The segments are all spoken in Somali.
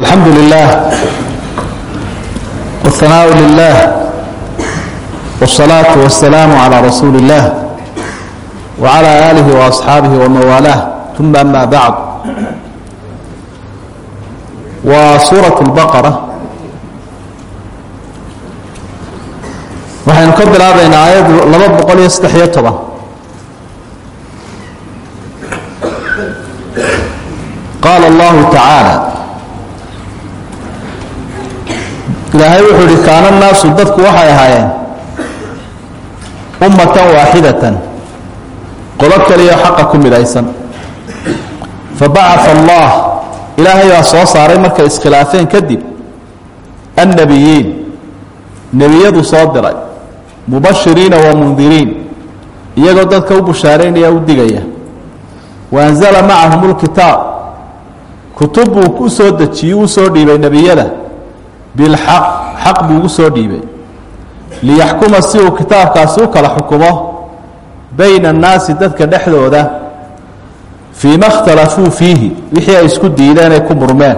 الحمد لله والثناء لله والصلاة والسلام على رسول الله وعلى آله وأصحاabه ومن والاه ثم أما بعد waa suuraة البقرة waxaynu ka bilaabaynaa aayad laba boqol iyo saddex iyo toban qaala اllahu tacaalى ilaahay wuxuu ihi kaana naasu dadku waxay ahaayeen ummatan waaxidatan. Qodo kaliya xaqa ku midaysan. Fabacaثa allah ilaahay baa soo saaray markay iskhilaafeen kadib annebiyiin nebiyadu soo diray mubashiriina wamundiriin iyagoo dadka u bushaaraynaya u digaya. Waanzala macahum اlkitaab kutub buu u soo dejiyey u soo dhiibay nebiyada bilxaq xaq buu ugu soo dhiibay liyaxkuma si uu kitaabkaasi u kala xukumo bayna annaasi dadka dhexdooda fii ma اkhtalafuu fiihi wixii ay isku diideen ay ku murmeen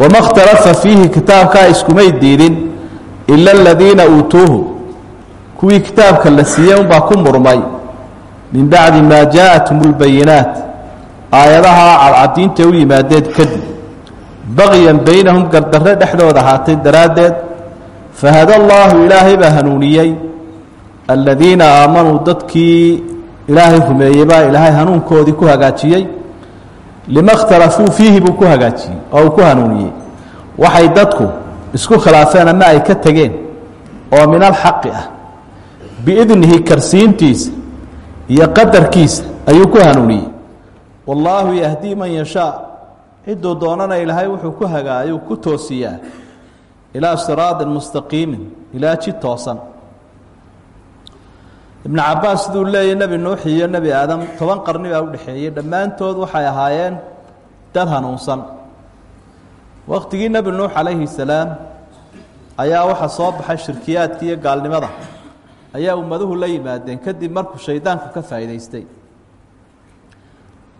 wama اkhtalafa fiihi kitaabkaa iskumay diidin ila aladiina uutuuhu kuwii kitaabka la siiyey unbaa ku murmay min bacdi maa jaaءathum اlbayinaat aayadaha cadcadiintay u yimaadeen kadib bagyan baynahum gardarre dhexdooda ahaatay daraaddeed fahada allaahu ilaahay baa hanuuniyey aladiina aamanuu dadkii ilaahay rumeeyey baa ilaahay hanuunkoodii ku hagaajiyey lima اkhtalafuu fiihi buu ku hagaajiyey oo uu ku hanuuniyey waxay dadku isku khilaafeen ama ay ka tegeen oo min alxaqi ah biidnihi karsiintiisa iyo qadarkiisa ayuu ku hanuuniyey wallaahu yahdii man yashaa ciduu doonana ilaahay wuxuu ku hagaayuu ku toosiyaa. Ilaa siraaطin mustaqiimin ilaa ji toosan. Ibnu cabaas siduu leeyahy nebi nuux iyo nebi aadam toban qarni baa udhexeeyey dhammaantood waxay ahaayeen dad hanuunsan. Waktigii nebi nuux calayhi salaam ayaa waxaa soo baxay shirkiyaadkii iyo gaalnimada. Ayaa ummaduhu la yimaadeen kadib markuu shaydaanku ka faa'idaystay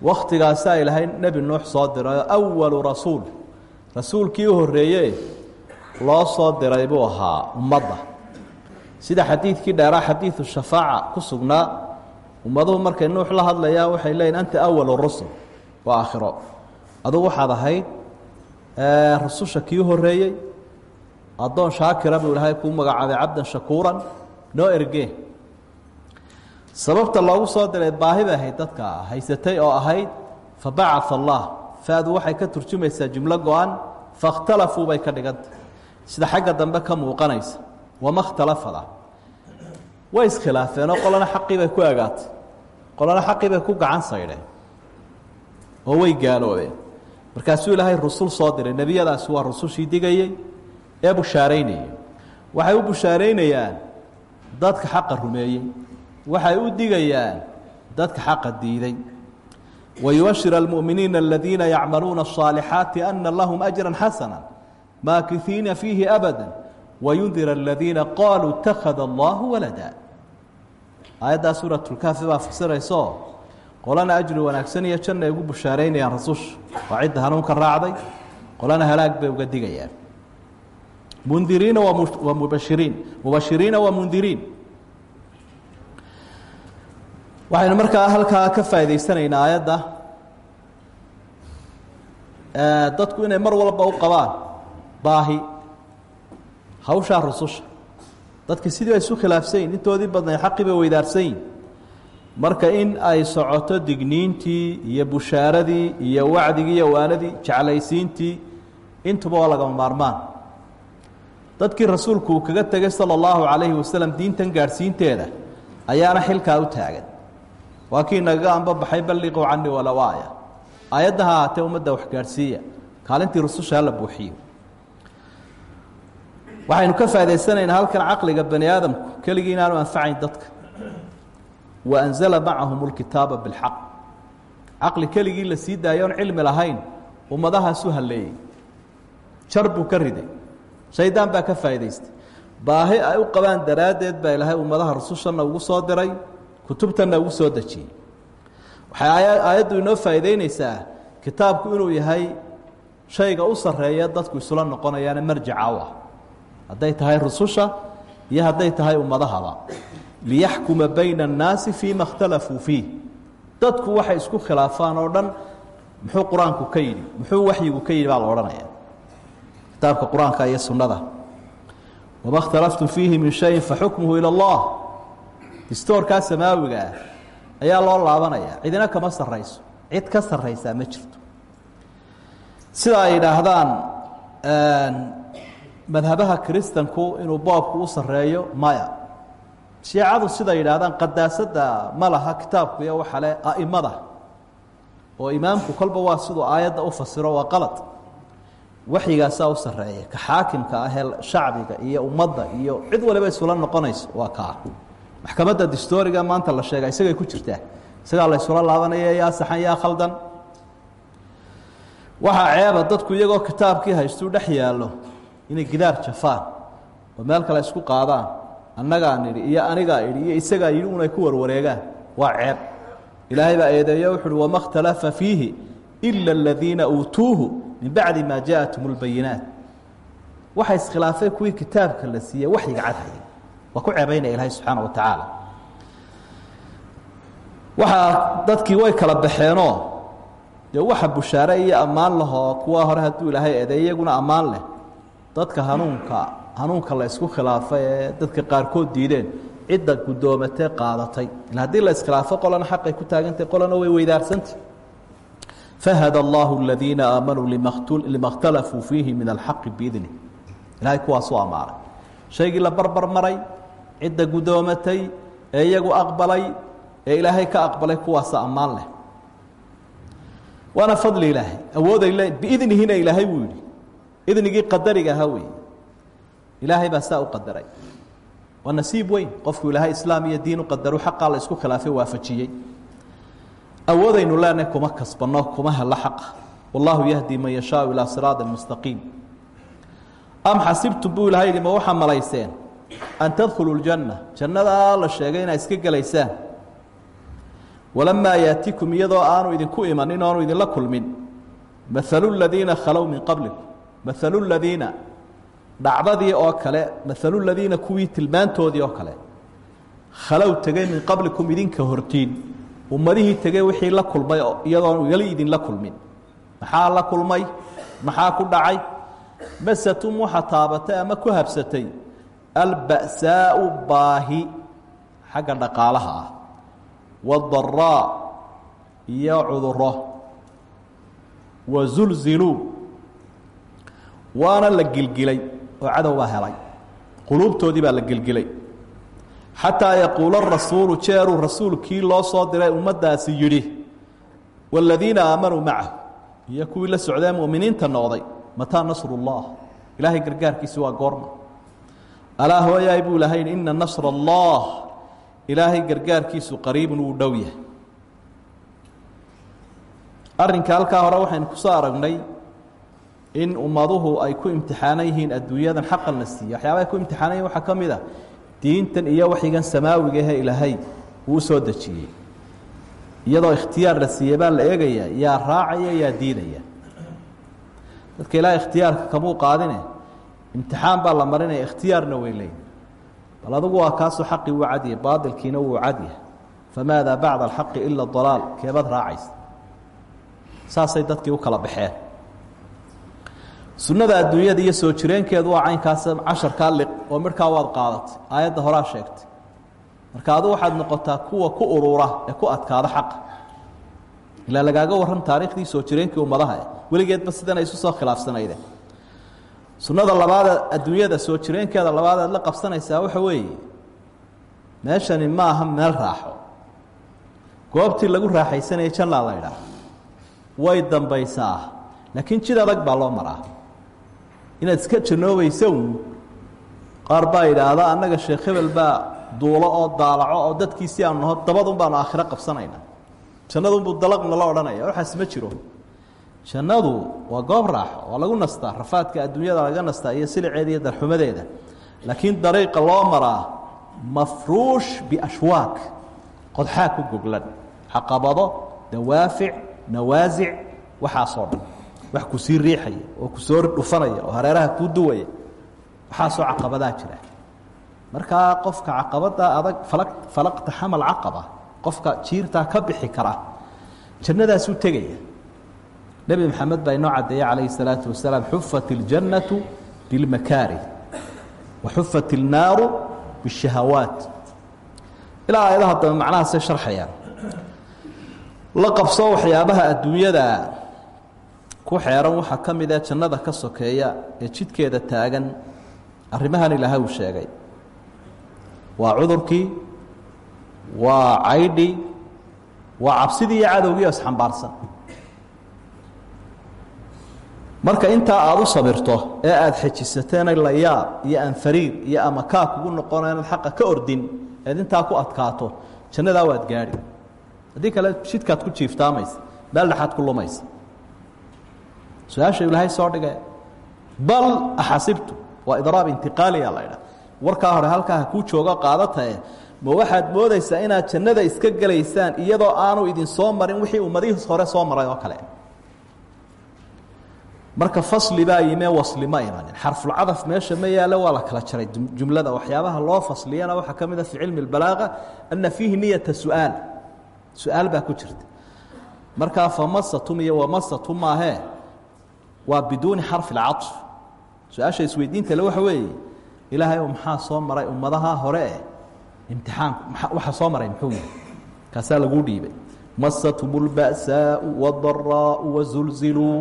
waktigaasaa ilaahay nebi nuux soo diray oo awalu rasuul. Rasuulkii u loo soo diray buu ahaa ummadda. Sida xadiidkii dheeraa xadiidu shafaaca ku sugnaa ummaduhu markay nuux la hadlayaan waxay leeyihiin anta awalu rusul waa aakhiro. Adugu waxaad ahayd rususha kii horreeyey addoon shaakira buu ilaahay kuu magacaabay cabdan shakuuran noo ergee sababta loogu soo diray baahi bay dadka haysatay oo ahayd fabacaa allah. Faadu waxay ka turjumaysaa jumlo go-an fakhtalafuu bay ka dhigantah sida xagga dambe ka muuqanaysa wama khtalafada way iskhilaafeenoo qolana xaqii bay ku agaatay. Qolana xaqii bay ku gacan saydheen. Oo way gaaloobeen. Markaasuu ilaahay rusul soo diray. Nebiyadaasi waa rusushii digayey ee bushaaraynayey waxay u bushaaraynayaan dadka xaqa rumeeyey waxay u digayaan dadka xaqa diiday wayubashir almu'miniina aladiina yacmaluuna الصaalixaati ana lahum ajra xasana maakihiina fiihi abada wayundir aladiina qaaluu اtakhada allahu walada aayaddaa suuratulkaafi baa fasirayso qolana ajri wanaagsan iyo janna ay ugu bushaaraynayaan rasusha waa cidda hanuunka raacday qolana halaag bay uga digayaan mundiriina wa mubashiriin mubashiriina wa mundiriin waxaynu markaa halkaa ka faa'idaysanaynaa aayadda. Dadku inay mar walba u qabaan baahi hawshaa rususha. Dadka sidii ay isu khilaafsan yihiin intoodii badnay xaqii bay weydaarsan marka in ay socoto digniintii iyo bushaaradii iyo wacdigii iyo waanadii jeclaysiintii intuba waa lagama maarmaan. Dadkii rasuulku uu kaga tegay sala allahu calayhi diintan gaadhsiinteeda ayaana xilkaa u taagan waa kii nagaga anbabaxay balliquu canii walow aaya aayadda ha ahaatee ummadda wax gaadhsiiya. Kaalintii rususha hala buuxiyo. Waxaynu ka faa'idaysanaynaa halkan caqliga bani aadamku. Keligii inaanu anfacayn dadka. Wa anzala macahum lkitaaba bilxaq. Caqli keligii la sii daayo oon cilmi lahayn ummadahaasu halleeyey. Jar buu ka riday. Shaydaan baa ka faa'idaystay. Baahi ay u qabaan daraaddeed baa ilaahay ummadaha rusushanna ugu soo diray kutubtanna ugu soo dejiyey waxay aayaddu inoo faa'iideynaysaa kitaabku inuu yahay shayga u sarreeya dadku isula noqonayaana marjaca u ah hadday tahay rususha iyo hadday tahay ummadahaba liyaxkuma bayna annaasi fii ma اkhtalafuu fiih dadku waxay isku khilaafaan oo dhan muxuu qur-aanku ka yidhi muxuu waxyigu ka yidhi baa la odhanaya kitaabka qur-aanka iyo sunnada wama اkhtalaftum fiihi min shayin faxukmuhu ilى اllah distoorkaa samaawiga ah ayaa loo laabanaya. Cidina kama sarrayso. Cid ka sarraysaa ma jirto. Sida ay yidhaahdaan madhabaha kiristanku inuu boobku u sarreeyo maya. Shiicadu sida yidhaahdaan qadaasada ma laha kitaabku iyo waxa le a'imada oo imaamku kolba waa siduu aayadda u fasiro waa qalad. Waxyigaasaa u sarreeya ka xaakimka ahee shacbiga iyo ummadda iyo cid waliba isula noqonayso waa kaa maxkamadda distoriga maanta la sheega isagay ku jirtaa. Isagaa laysula laabanaya yaa saxan yaa khaldan. Waxaa ceeba dadku iyagoo kitaabkii haystuu dhex yaallo inay gidaar jafaan oo meel kale isku qaadaan. Annagaan idhi iyo anigaa idhi iyo isagaa yidhi unay ku warwareegaan. Waa ceeb. Ilaahay baa eedeeya wuxu uhi wama khtalafa fiihi ila aladiina uutuuhu min bacdi maa jaaءathum اlbayinaat waxa iskhilaafay kuwii kitaabka la siiyey waxyiga cadhaya waa ku ceebaynaya ilaahay subxaana wa tacaala waxaa dadkii way kala baxeenoo dee waxa bushaare iyo ammaan lahoo kuwa hore hadduu ilaahay eedeey iyaguna ammaan leh. Dadka hanuunka hanuunka la isku khilaafay ee dadka qaarkood diideen cidda guddoomatee qaadatay. Ila haddii la iskhilaafo qolana xaqay ku taagantay qolana way weydaarsantay fahada allahu aladiina aamanuu lima اkhtalafuu fiihi min alxaqi biidnih ilahay kuwaasuu ammaanay shaygii la barbar maray cidda guddoomatay ee iyagu aqbalay ee ilaahay ka aqbalay kuwaasa ammaan leh. Waana fadli ilaahay. Awooday le biidnihina ilaahay wuu yidhi. Idnigii qadariga ahaa weeye. Ilaahay baa saa u qadaray. Waa nasiib weyn. Qofku ilaahay islaam iyo diin u qadaru xaqaa la isku khilaafay waafajiyey. Awoodaynu leenahay kuma kasbanno kuma helo xaqa wallahu yahdi man yashaau ilaa siraadi mustaqiim. Am xasibtum buu ilahay yihi ma waxaa malayseen an tadkhuluu ljanna jannadaa la sheegay inaa iska gelaysaan walamaa yaatikum iyadoo aanu idinku imanin oanu idinla kulmin maalu ladiina khalow min qablikum maalu ladiina dhacdadii oo kale maalu ladiina kuwii tilmaantoodii oo kale khalow tegey min qablikum idinka hortiin ummadihii tegey wixii la kulmay iyadoon weli idinla kulmin maxaa la kulmay maxaa ku dhacay masatum waxa taabatay ama ku habsatay alba'saau baahi xagga dhaqaalaha ah wadaraa iyo cuduro wazulziluu waana la gilgilay oo cadow baa helay quluubtoodii baa la gilgilay. Xataa yaquula rasuulu jeeruu rasuulkii loo soo diray ummaddaasi yidhi waaladiina aamanuu macahu. Iyo kuwii la socdee mu'miniinta noqday mataa nasru اllah waa goorma alaa hooyaay buu ilahay ina nasra allah ilaahay gargaarkiisu qariibun wuu dhow yahay. Arrinka halkaa hore waxaynu ku soo aragnay in ummaduhu ay ku imtixaanan yihiin adduunyadan xaqan la siiye waxyaaba ay ku imtixaanan yihiin waxaa ka diintan iyo waxyigan samaawiga ahe ilaahay uu u soo dejiyey. Iyadoo ikhtiyaar la siiyey baa la eegaya yaa raacaya yaa diidaya. Dadka ilaahay ikhtiyaarka kamuu qaadine imtixaan baa la marinaya ikhtiyaarna way leeyihiin bal adugu waa kaasoo xaqii wuu cadyahay baailkiina wuu cadyahay famaadaa bacda alxaqi ila dalaal keebad raacaysa. Saasay dadkii u kala baxeen. Sunnada adduunyada iyo soo jireenkeedu waa caynkaas casharkaa liq oo midhkaa waad qaadatay. Aayadda horaa sheegtay. Marka adu waxaad noqotaa kuwa ku urura ee ku adkaada xaqa. Ilaa lagaaga warran taariikhdii soo jireenkii ummadaha weligeedba sidana isu soo khilaafsanayde sunnada labaada adduunyada soo jireenkeeda labaad aad la qabsanaysaa waxa weeye meeshani ma aha meel raaxo. Goobtii lagu raaxaysanayay jannaa la idhaah way dambaysaa. Laakiin jid adag baa loo maraa. Inaad iska janoobaysa uun qaar baa idhaahda annaga sheekh hebel baa duulo oo daalaco oo dadkiisii aanu naho dabadun baanu aakhiro qabsanaynaa jannadunbuu dalaqna la odhanaya. Waxaas ma jiro jannadu waa goob raaxo waa lagu nastaa rafaadka adduunyada laga nastaa iyo siliceeda iyo darxumadeeda. Laakiin dariiqa loo maraa mafruush biashwaak qodxaa ku goglan caqabado dawaafic nawaasic waxaasoo dhan. Wax ku sii riixaya oo ku soo dhufanaya oo hareeraha kuu duwaya waxaasoo caqabadaa jira. Markaa qofka caqabada adag falaqta xamal caqaba qofka jiirtaa ka bixi kara jannadaasuu tegaya nebi maxamed baa inoo cadeeye calayhi salaatu wasalaam xufat اljannatu bilmakaarih wa xufat اlnaaru bishahawaat ilaa aayadaha dambe macnahaasay sharxayaan la qabso waxyaabaha adduunyadaa ku xeeran waxaa ka mida jannada ka sokeeya ee jidkeeda taagan arrimahan ilaahay uu sheegay. Waa cudurkii waa caydhi waa cabsidii iyo cadowgii oo isxambaarsan marka intaa aada u sabirto ee aada xejisateena layaab iyo anfariir iyo amakaa kugu noqona inaad xaqa ka ordin eed intaa ku adkaato jannadaa waad gaadhi. Haddii kale jidkaad ku jiiftaamaysa meel dhexaad ku lumaysa su'aasha ilaahay soo dhige bal axasibtu waa idraab intiqaaliya la ydhaha warkaa hore halkaa ha kuu joogo qaadatae ma waxaad moodaysaa inaad jannada iska gelaysaan iyadoo aanu idin soo marin wixii ummadihii hore soo maray oo kale marka fasli baa yime wasli ma imanin xarfulcadaf meesha ma yaalo waa la kala jaray jumlada waxyaabaha loo fasliyana waxaa ka mid a fi cilmi اbalaaga ana fiihi niyata su-aal su-aal baa ku jirta markaa famasatum iyo wamasatum maahee waa biduuni xarfi اlcaطf su-aasha isweydiinta le waxa weeye ilaahay maxaa soo maray ummadaha hore eh imtixaanku waxa soo maray muxuu yihi kaasaa laguu dhiibay masatum اlba'saaءu wاdaraau wazulziluu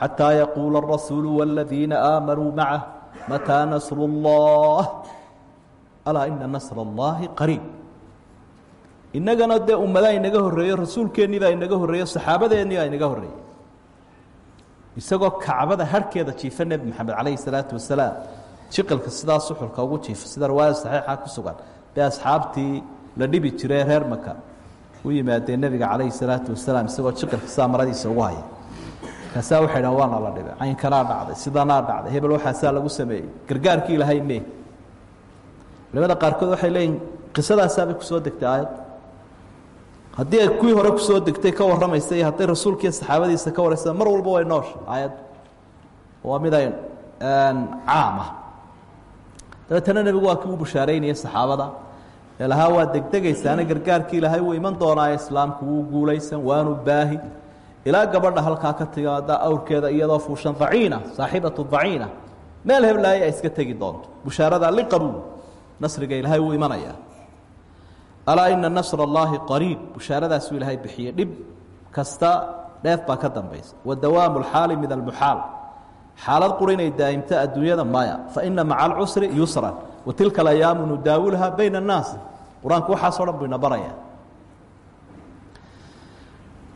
xatىa yaquula الrasuulu wاladiina aamanuu macah mataa nasr اllah alaa ina nasr اllahi qariib innagana dee ummadaa inaga horreeyo rasuulkeennii baa inaga horreeyo saxaabadeennii baa inaga horreeyey isagoo kacbada harhkeeda jiifa nebi moxamed calayhi salaatu wasalaam jiqilka sidaa suxulka ugu jiifa sida riwaayad saxiixa ku sugan bee asxaabtii la dhibi jiray reer maka u yimaadeen nebiga calayhi salaatu wasalaam isagoo jiqilka sidaa maradiisa ugu haya kaasaa waxay dhahan waana la dhibay. Caynkanaa dhacday sidanaa dhacday. Hebel waxaasaa lagu sameeyey. Gargaarkii ilahay me culimada qaarkood waxay leeyihiin qisadaasaabay ku soo degtay aayad. Haddii ay kuwii hore ku soo degtay ka warramaysa iyo hadday rasuulkiiyo saxaabadiisa ka waraysa mar walba way noosha aayaddu waa mid ay caam ah. Dabeetana nebigu waa kii u bushaaraynaya saxaabada. Ee lahaa waa degdegaysaana gargaarkii ilaahay wuu iman doonaaye islaamku wuu guulaysan waanu baahi ilaa gabadha halkaa ka tigaada awrkeeda iyadoo fuushan daciina saaxibatu daciina meel heblaaya ay iska tegi doonto bushaarada liqabuul nasriga ilaahay wuu imanayaa alaa ina nasr اllaahi qariib bushaaradaasuu ilaahay bixiyey dhib kasta dheef baa ka dambaysa wa dawaamu اlxaali min almuxaal xaalad qura inay daa'imto adduunyada maya faina maca alcusri yusran wa tilka alayaamu nudaawilha bayna الnaas qur-aanku waxaasoo dhan buu ina baraya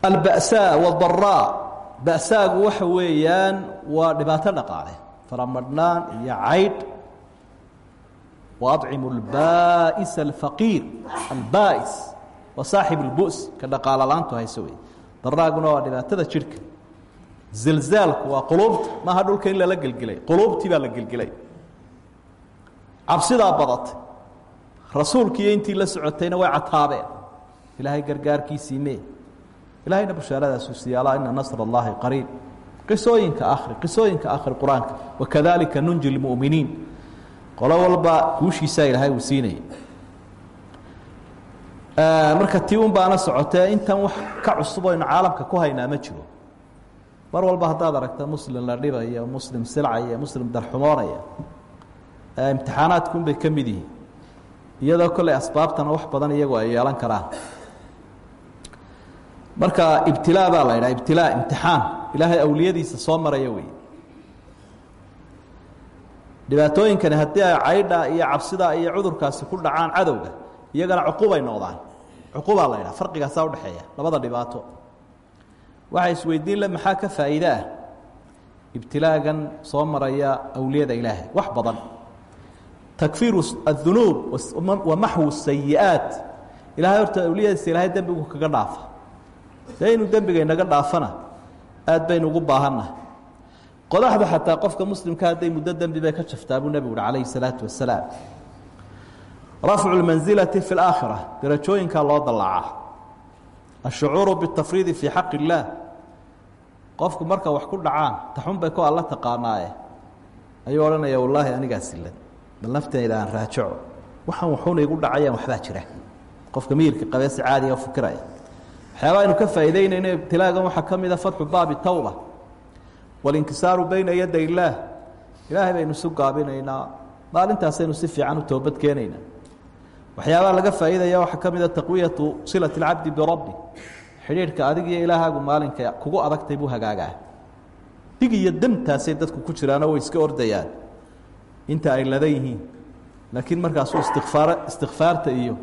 alba'saa wadaraa ba'saagu waxa weeyaan waa dhibaato dhaqaale. Faramadhnaan iyo caydh waadcimu اlbaa'is alfaqiir. Albaa'is waa saaxib اlbu's ka dhaqaalo la'aantu hayso wey daraaguna waa dhibaatada jidhka zilzaalku waa quluubta. Maaha dhulka in lala gelgelay. Quluubtii baa la gelgelay. Cabsidaa badatay. Rasuulkiiyo intii la socotayna way cataabeen. Ilaahay gargaarkiisii mee ilahayna bushaaradaasuu siiya alaa ina nasr اllahi qariib. Qisooyinka akri qisooyinka akri qur'aanka. Wakadalika nunji lmu'miniin qolo walba guushiisaa ilaahay uu siinayay marka un baana socotee intan wax ka cusub oynu caalamka ku haynaa ma jiro. Mar walba haddaad aragta muslim la dhibaya muslim silcaya muslim darxumoonaya imtixaanaadkun bay ka mid yihiin. Iyadoo kolley asbaabtana wax badan iyagu ay yeelan karaan marka ibtilaa baa la ydhaha ibtilaa imtixaan. Ilaahay awliyadiisa soo maraya wey dhibaatooyinkani haddii ay caydha iyo cabsida iyo cudurkaasi ku dhacaan cadowga iyagana cuqubay noqdaan. Cuqubaa la ydhaha farqigaasaa udhexeeya labada dhibaato. Waxaa isweydiin le maxaa ka faa'iide ah? Ibtilaagan soo maraya awliyada ilaahay wax badan. Takfiiru adunuub wa maxwu sayi'aat. Ilahay horta awliyadiisa ilaahay dembigu kaga dhaafa dee inuu dembiga inaga dhaafana. Aad baynu ugu baahannaha qodaxda xataa qofka muslimka hadday muddo dembi bay ka jaftaa buu nebigu uhi calayhi salaatu wasalaam rafcu lmansilati fi laakhira darajooyinkaa loo dallaacaa ashucuuru bitafriidi fii xaqi illaah qofku marka wax ku dhacaan taxun bay ku alla taqaanaaye. Ayuu odhanaya wallaahi anigaa silan bal nafteyda aan raajaco waxaan waxuuna igu dhacayaan waxbaa jira. Qofka miyirka qabee si caadiga fikiraya waxyaabaa aynu ka faa'iideynayno ibtilaagan waxaa ka mid a fatxu baabi tawba walinkisaaru bayna yaday illaah. Ilaahay baynu isu gaabinaynaa. Maalintaasaynu si fiican u toobad keenaynaa waxyaabaha laga faa'iidaya waxaa ka mid a taqwiyatu silati alcabdi birabbi xidhiidhka adig iyo ilaahaagu maalinka kugu adagtay buu hagaagaa. Dig iyo damtaasay dadku ku jiraanoo way iska ordayaan. Inta ay ladan yihiin. Laakiin markaasuu istikfaar istikfaarta iyo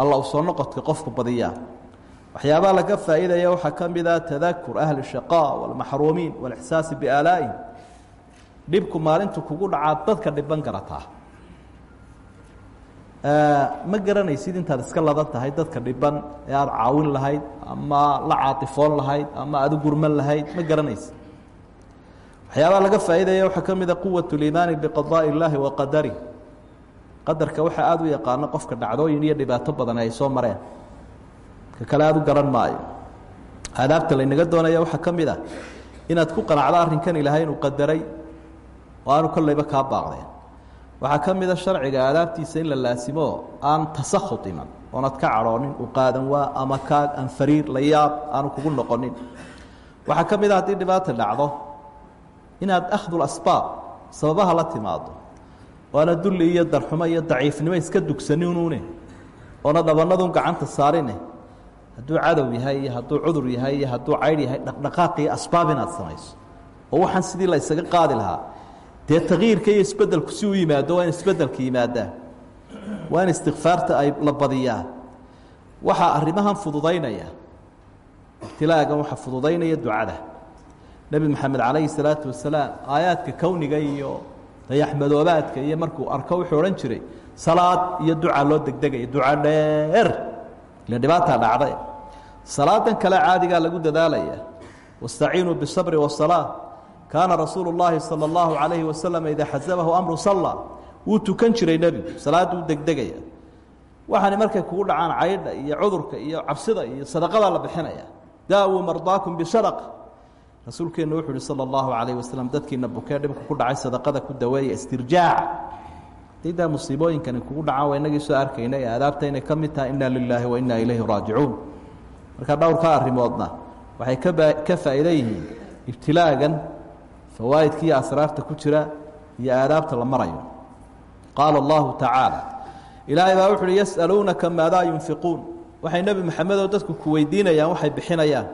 alla u soo noqodka qofku badiyaa waxyaabaha laga faa'iidaya waxaa ka mid a tadakur ahli shaqaa walmaxruumiin walixsaasi biaalaa'ihim dhibku maalintu kugu dhacaa dadka dhiban garataa. Ma garanaysid intaad iska ladan tahay dadka dhiban ee aada caawin lahayd ama la caatifoon lahayd ama aada u gurman lahayd ma garanaysid. Waxyaabaha laga faa'iidaya waxaa ka mid a quwat liimaani biqadaaءi اllaahi wa qadari. Qadarka waxaa aada u yaqaano qofka dhacdooyin iyo dhibaato badan ay soo mareen ka kale aada u garan maayo. Aadaabta laynaga doonaya waxaa ka mid ah inaad ku qanacdo arrinkan ilaahay inuu qadaray oo aanu kolleyba kaa baaqdeen. Waxaa ka mid a sharciga aadaabtiisa in la laasimo aan tasakhud iman oonad ka cadhoonin u qaadan waa ama kaag aan fariir la yaab aanu kugu noqonin. Waxaa ka mid a haddii dhibaata dhacdo inaad akhdul asbaab sababaha la timaado waana dulli iyo darxumo iyo daciifnimo iska dugsaninune oona dhabanadun gacanta saarine hadduu cadow yahay hadduu cudur yahay hadduu caydh yahay dhaqdhaqaaq iyo asbaab inaad samayso. Oo waxaan sidii la qaadi lahaa. Dee takyiirka iyo isbedelku si u yimaado waa isbeddelka yimaadaan waa istikfaarta ay la badiyaa. Waxaa arrimahan fududaynaya. Ibtilaagan waxaa fududaynaya ducada. Nebi maxamed calayhi salaatu wasalaam aayaadka kowniga iyo dayaxmadoobaadka iyo markuu arko wuxuu odhan jiray salaad iyo duca loo degdegaya duca dheer. Ile dhibaataa dhacda salaadan kale caadigaa lagu dadaalaya. Wastaciinuu bisabri wasalaa kaana rasuulu llaahi sala allahu calayhi wasalam idaa xasabahu amru salla. Wuu tukan jiray nebigu salaaduu degdegaya. Waxaani markay kugu dhacaan caydha iyo cudurka iyo cabsida iyo sadaqadaa la bixinaya. Daawuu mardaakum bisadaqa rasuulkeennu wuxuu uhi sala allahu calayh wasalam dadkiina bukee dhibku ku dhacay sadaqada ku daweeya istirjaaca didaa musiibooyinkani kugu dhacaan waa soo arkayna aadaabta inay ka tahay inna lilaahi wa inna ilayhi raajicuun marka dhowrka arrimoodna waxay ka faa'iido yihiin ibtilaagan fawaa'idka iyo asraarta ku jira iyo aadaabta la marayo. Qaala allahu tacaala ilaahay baa wuxu uhi yas'aluunaka maadaa yunfiquun. Waxay nebi maxamedoo dadku ku weydiinayaan waxay bixinayaan.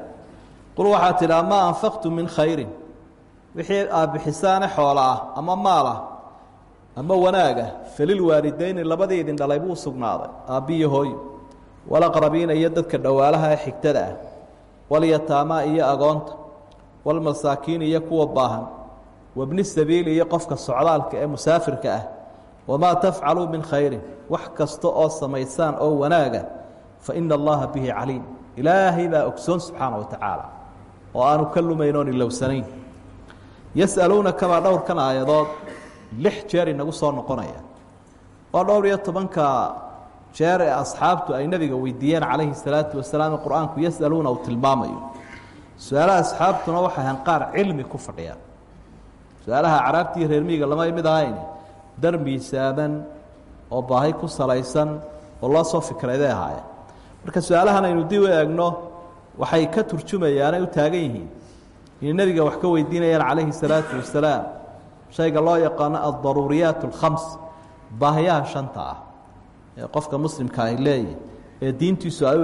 Qul waxaa tidhaa maa anfaqtu min khayrin. Wixii aad bixisaane xoola ah ama maal ah ama wanaaga falilwaalidayni labadii idin dhalay buu sugnaaday aabbiyo hooyo walaqrabiina iyo dadka dhowaalaha ee xigtada ah walyataamaa iyo agoonta walmasaakiin iyo kuwa baahan wabni sabiili iyo qofka socdaalka ee musaafirka ah wamaa tafcaluu min khayrin wax kasta oo samaysaan oo wanaaga fa ina allaha bihi caliim. Ilaahay baa ogsoon subxaana wa tacaala oo aanu ka lumayn oon ilowsanayn. Yas'aluunaka baa dhowrkan aayadood lix jeer inagu soo noqonaya. Waa dhowr iyo tobanka jeer ee asxaabtu ay nebiga weydiiyeen calayhi salaatu wasalaam qur'aanku yas'aluuna uu tilmaamayo. Su'aalaha asxaabtuna waxay ahaan qaar cilmi ku fadhiyaan. Su'aalaha caraabtiiyo reer miyiga lama mid ahayn dar miisaaman oo baahi ku salaysan oo loo soo fikrayday ahaayeen. Marka su'aalahan aynu dib u eegno waxay ka turjumayaanay u taagan yihiin inay nebiga wax ka weydiinayaan calayhi salaatu wasalaam. Shayga loo yaqaano addaruuriyaat alkhams baahiyaha shanta ah qofka muslimka ay leeyihiin ee diintiisu ay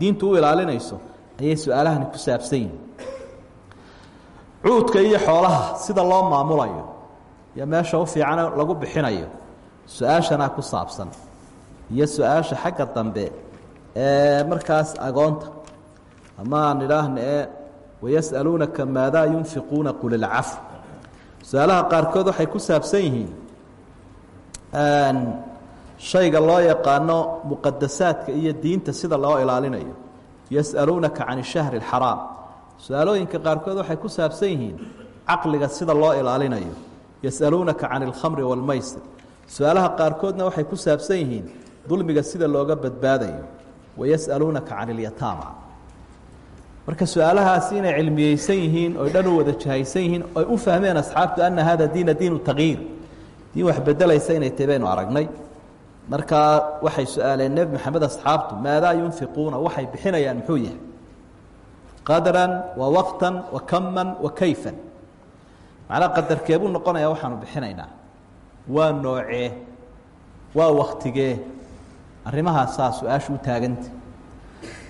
diintu u ilaalinayso ayay su'aalahani ku saabsan yihiin cuudka iyo xoolaha sida loo maamulayo iyo meesha u fiicane lagu bixinayo su'aashanaa ku saabsan. Iyo su'aasha xagga dambe ee markaas agoonta ama aan idhaahna ee wayas'aluunaka maadaa yunfiquuna qul ilcaf su'aalaha qaarkood waxay ku saabsan yihiin shayga loo yaqaano muqadasaadka iyo diinta sida loo ilaalinayo yas'aluunaka can ishahri اlxaraam su-aalooyinka qaarkood waxay ku saabsan yihiin caqliga sida loo ilaalinayo yas'aluunaka can اlkhamri wاlmaysir su-aalaha qaarkoodna waxay ku saabsan yihiin dulmiga sida looga badbaadayo wayas'aluunaka can اlyataama marka su-aalahaasi inay cilmiyeysan yihiin oy dhan u wada jahaysan yihiin oy u fahmeen asxaabtu ana hada diina diinu takyiir diin wax bedelaysa inay tahy baynu aragnay markaa waxay su'aaleen maxamed asxaabtu maadaa yunfiquuna? Waxay bixinayaan muxuu yahay? Qadran wa waqtan wa kaman wa kayfan. Macnaa qadarkeebuu noqonayaa waxaanu bixinaynaa. Waa noocee? Waa waktigee arrimahaasaa su'aashu u taaganta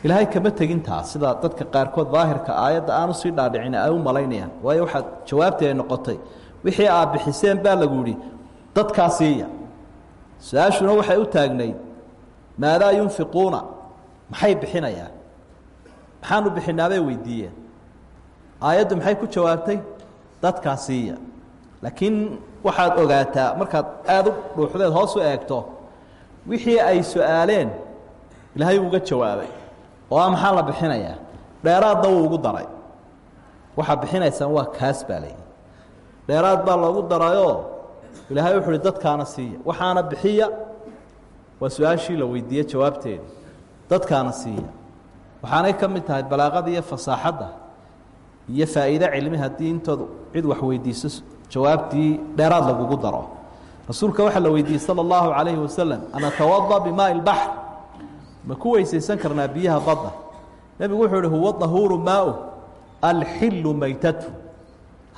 ilaahay kama tegin taas sida dadka qaarkood daahirka aayadda aanu sii dhaadhicin ay u malaynayaan. Waayo waxaad jawaabtii ay noqotay wixii aad bixiseen baa lagu yihi dadkaa siiya su'aashuna waxay u taagnayd maadaa yunfiquuna? Maxay bixinayaan? Maxaanu bixinaabay weydiiyeen. Aayaddu maxay ku jawaabtay? Dadkaa siiya. Laakiin waxaad ogaataa markaad aada u dhuuxdeed hoos u eegto wixii ay su'aaleen ilaahay uuga jawaabay. Oo maxaa la bixinayaa? Dheeraadna wuu ugu daray. Waxaad bixinaysaan waa kaas baa layihi dheeraad baa loogu darayoo ilaahay wuxu uhi dadkaana siiya. Waxaana bixiya? Waa su'aashii la weydiiye jawaabteedii. Dadkaana siiya. Waxaanay ka mid tahay balaaqada iyo fasaaxadda iyo faa'iide cilmi haddii intoodu cid wax weydiiso jawaabtii dheeraad lagugu daro. Rasuulka waxaa la weydiiyey sala allahu calayhi wasalam an atawada bimaai lbaxr ma ku weysaysan karnaa biyaha badda? Nebigu wuxuu ihi huwa dahuuru maau alxilu maytatu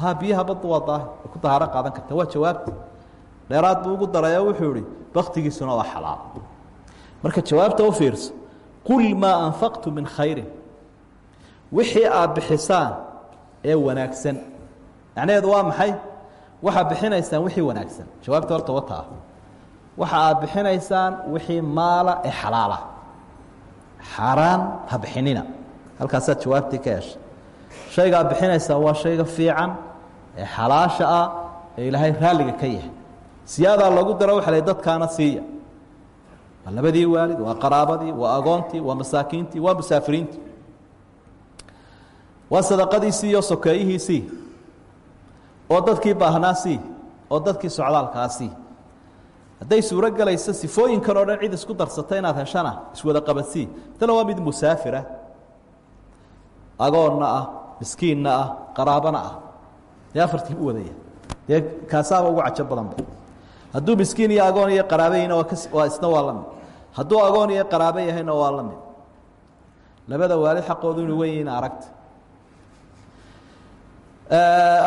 ha biyaha badda waa daahir ku dahaaro qaadan karta. Waa jawaabta dheeraad buu ugu darayo wuxuu ihi baktigiisuna waa xalaal. Marka jawaabta u fiirso qul maa anfaqtu min khayrin. Wixii aad bixisaan ee wanaagsan. Macnaheedu waa maxay? Waxaad bixinaysaan wixii wanaagsan. Jawaabta horta wataa waxa aad bixinaysaan wixii maala ee xalaala. Xaaraan ha bixinina. Halkaasaad jawaabtii ka heshay shayga aad bixinaysaan waa shayga fiican ee xalaasha ah ee ilaahay raalliga ka yahay. Siyaadaa lagu daro waxa la dadkaana siiya. Waa labadii waalid waa qaraabadii waa agoontii waa masaakiintii waa musaafiriintii. Waa sadaqadiisii iyo sokeeyihiisii oo dadkii baahnaasii oo dadkii socdaalkaasii hadday suuro gelayso sifooyinkan oo dhan cid isku darsata inaad heshana iswada qabadsii tana waa mid musaafira. Agoonna ah miskiinna ah qaraabana ah dee afartii u wadaya. Dee kaasaaba ugu cajo badanba hadduu miskiin iyo agoon iyo qaraabeyna waa kas waa isna waa la mid. Hadduu agoon iyo qaraabo yahayna waa la mid. Labada waalid xaqoodu inu wen yihiin aragta.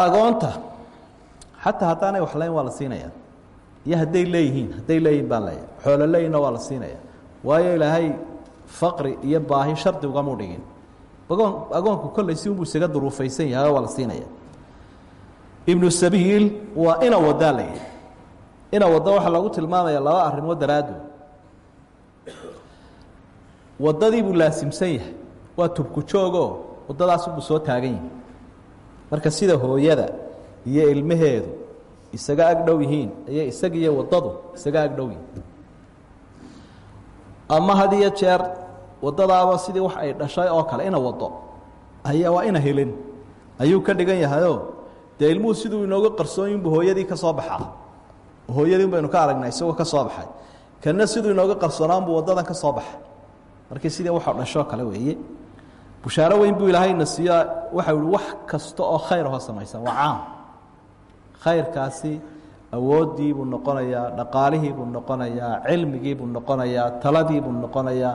Agoonta xataa haddaanay wax layn waa la siinaya. Iyo hadday leeyihiin hadday leeyihiin baan leeyahay. Xoolo leeyinna waa la siinaya. Waayo ilaahay faqri iyo baahi shardi ugamu dhigin. Agoon agoonku kolley si unbuu isaga duruufaysan yahay waa la siinaya ibnu sabiil waa ina wadaa la yihi ina waddo waxaa lagu tilmaamaya laba arrimood daraaddood. Waddadii buu laasimsan yahay. Waa tubku joogoo waddadaasubuu soo taagan yahay. Marka sida hooyada iyo ilmaheedu isaga ag dhow yihiin ayay isaga iyo waddadu isaga ag dhow yihiin. Ama had iyo jeer waddadaaba sidii wax ay dhashay oo kale ina waddo aya waa ina helin. Ayuu ka dhigan yahayoo dee ilmuhu siduu inooga qarsoonyinbu hooyadii ka soo baxaa? Hooyadii baynu ka aragnay isagoo ka soo baxay. Kana siduu inooga qarsoonaanbuu waddadan ka soo baxay. Markii sidii waxoo dhashoo kale weeye? Bushaaro weyn buu ilaahayna siiyo waxau ihi wax kasta oo khayr ahoo samaysan waa caam. Khayrkaasi awooddii buu noqonayaa dhaqaalihii buu noqonayaa cilmigii buu noqonayaa taladii buu noqonayaa.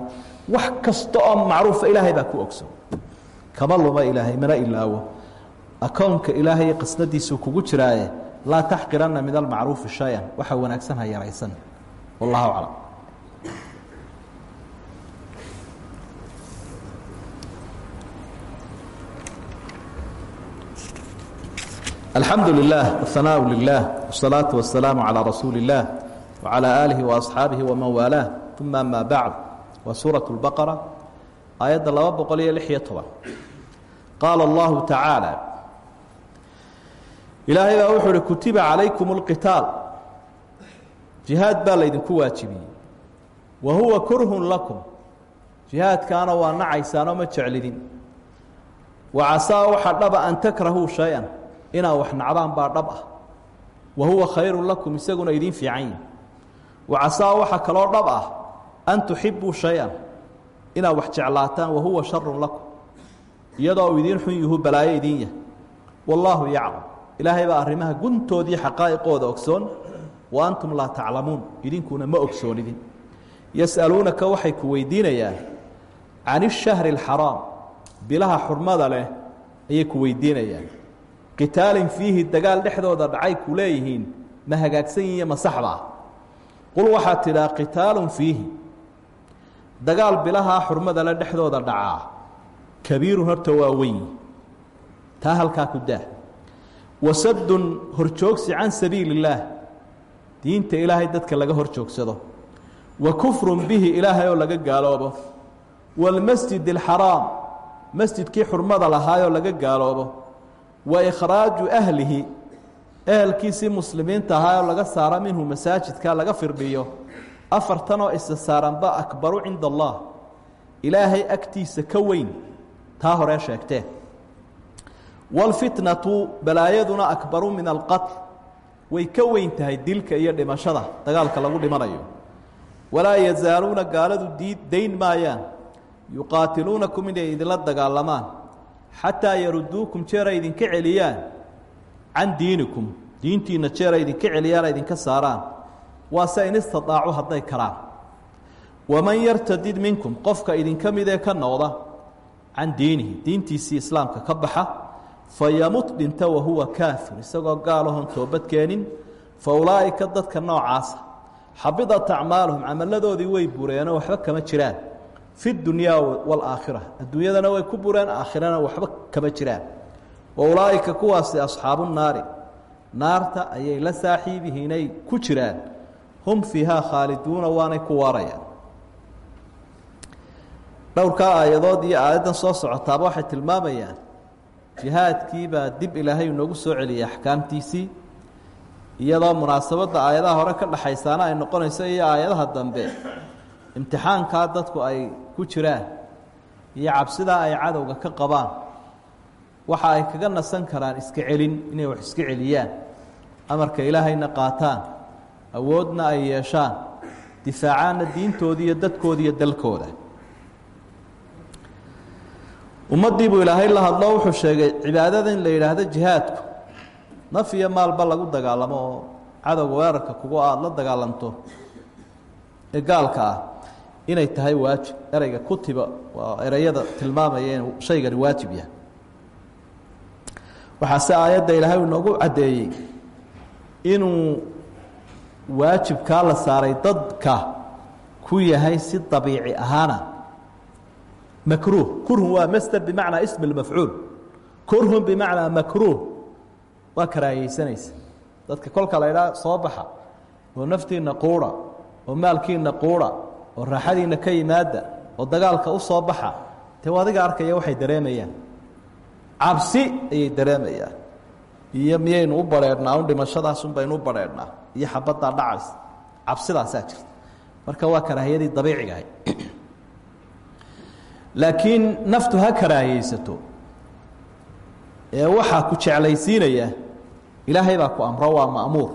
Wax kasta oo macruufa ilaahay baa ku ogsoon. Kama luma ilaahay mana ilaawo akoonka ilaahay qasnadiisuu kugu jiraaye laa taxqiranna min almacruufi shay-an waxa wanaagsan ha yaraysan wallahu aclam الحمد لله والثناء لله والصلاة والسلام على رسول الله وعلى آله وأصحاaبه ومن واaلاaه ثuمa أmا baعd waa sوuرaة البقرة aيadda laba boqol iyo لح iyo toban qaaل الlaه taعaaلى ilaahay baa wuxuu uhi kutiba calaykum اlqitaal jihaad baa laydinku waajibiyey. Wa huwa kurhun lakum. Jihaadkaana waa nacaysaanoo ma jeclidin. Wa casaa waxaa dhaba an takrahuu shay-an inaa wax baa dhab ah. Wa huwa khayrun lakum isaguna idiin fiican yihi wa casaa waxaa kaloo dhab ah an tuxibuu shay-an inaa wax wa huwa sharun lakum. Iyadoo u idiin xun yuhu balaayo yah. Wallaahu yaclam ilaahay baa arrimaha guntoodii xaqaa'iqooda ogsoon. Wa antum laa taclamuun idinkuna ma ogsoonidin. Yas'aluunaka waxay ku weydiinayaan can ishahri alxaraam bilaha xurmada leh ayay ku weydiinayaan. Qitaalin fiihi dagaal dhexdooda dhacay ku leeyihiin. Ma hagaagsan yihiin ma saxbaa qul waxaad tidhaa qitaalun fiihi. Dagaal bilahaa xurmada le dhexdooda dhacaa. Kabiirun horta waa weyn. Taa halkaa ku daa wasadun horjoogsi can sabiili illaah diinta ilaahay dadka laga hor joogsado wa kufrun bihi ilaahay oo laga gaaloobo. Waalmasjid alxaraam masjidkii xurmada lahaayoo laga gaaloobo. Wa ikhraaju ahlihi ehelkiisii muslimiinta ahaa oo laga saaro minhu masaajidka laga firdhiyo. Afartanoo isa saaranba akbaru cinda allah. Ilaahay agtiisa ka weyn. Taa horee sheegtee waalfitnatu balaayaduna akbaru min alqatl way ka weyn tahay dilka iyo dhimashada dagaalka lagu dhimanayo walaa yazaaluuna gaaladu dayn maayaan yuqaatiluunakum inay idinla dagaalamaan xataa yaruduukum jeer ay idinka celiyaan can diinikum diintiinna jeer ay idinka celiyaan ay idinka saaraan waase in istaaacu hadday karaan waman yartadid minkum qofka idinka midee ka noqda can diinihi diintiisii islaamka ka baxa fayamut dhinta wahuwa kaafir isagoo gaalahon toobadkeenin fa ulaa'ika dadka noocaasa xabidat acmaaluhum camalladoodii way bureenoo waxba kama jiraan. Fi dunyaa waalaakhira adduunyadana way ku bureen aakhirana waxba kama jiraan. Wa ulaa'ika kuwaasi asxaabu naarta ayay la saaxiibihiinay ku jiraan. Hum fiihaa khaaliduuna waanay ku waarayaan. Dhowrkaa aayadood iyo aayaddan soo socotaaba waxay tilmaamayaan jihaadkiibaa dib ilaahay inoogu soo celiyay axkaamtiisii iyadoo munaasabadda aayadaha hore ka dhexaysaana ay noqonayso iyo aayadaha dambe. Imtixaankaa dadku ay ku jiraan iyo cabsidaa ay cadowga ka qabaan waxa ay kaga nasan karaan iska celin inay wax iska celiyaan amarka ilaahayna qaataan awoodna ay yeeshaan difaacaanna diintooda iyo dadkooda iyo dalkooda ummaddii buu ilaahay la hadlo wuxuu sheegay cibaadada in la yidhaahdo jihaadku. Naf iyo maalba lagu dagaalamo oo cadowga weerarka kugu aada la dagaalamto ee gaalka ah. Inay tahay waajib ereyga kutiba waa ereyada tilmaamaya inuu shaygani waajib yahay. Waxaase aayadda ilaahay uu inoogu caddeeyey inuu waajibkaa la saaray dadka ku yahay si dabiici ahaana makruuh. Kurhun waa masder bimacnaa ism اlmafcuul kurhun bimacnaa makruuh. Waa karaahiyeysanaysa dadka kolka la idhaha soo baxa oo naftiinna quura oo maalkiinna quura oo raaxadiinna ka yimaada oo dagaalka u soo baxa dee adiga arkaya waxay dareemayaan. Cabsi ayay dareemayaan. Iyo miyaynu u badheedhnaa un dhimashadaasun baynu u badheedhnaa iyo xabaddaa dhacaysa. Cabsidaasaa jirta. Marka waa karaahiyadii dabiicigahay laakiin naftu ha karaahiyeysato ee waxaa ku jeclaysiinaya ilaahay baa ku amro waa ma'muur.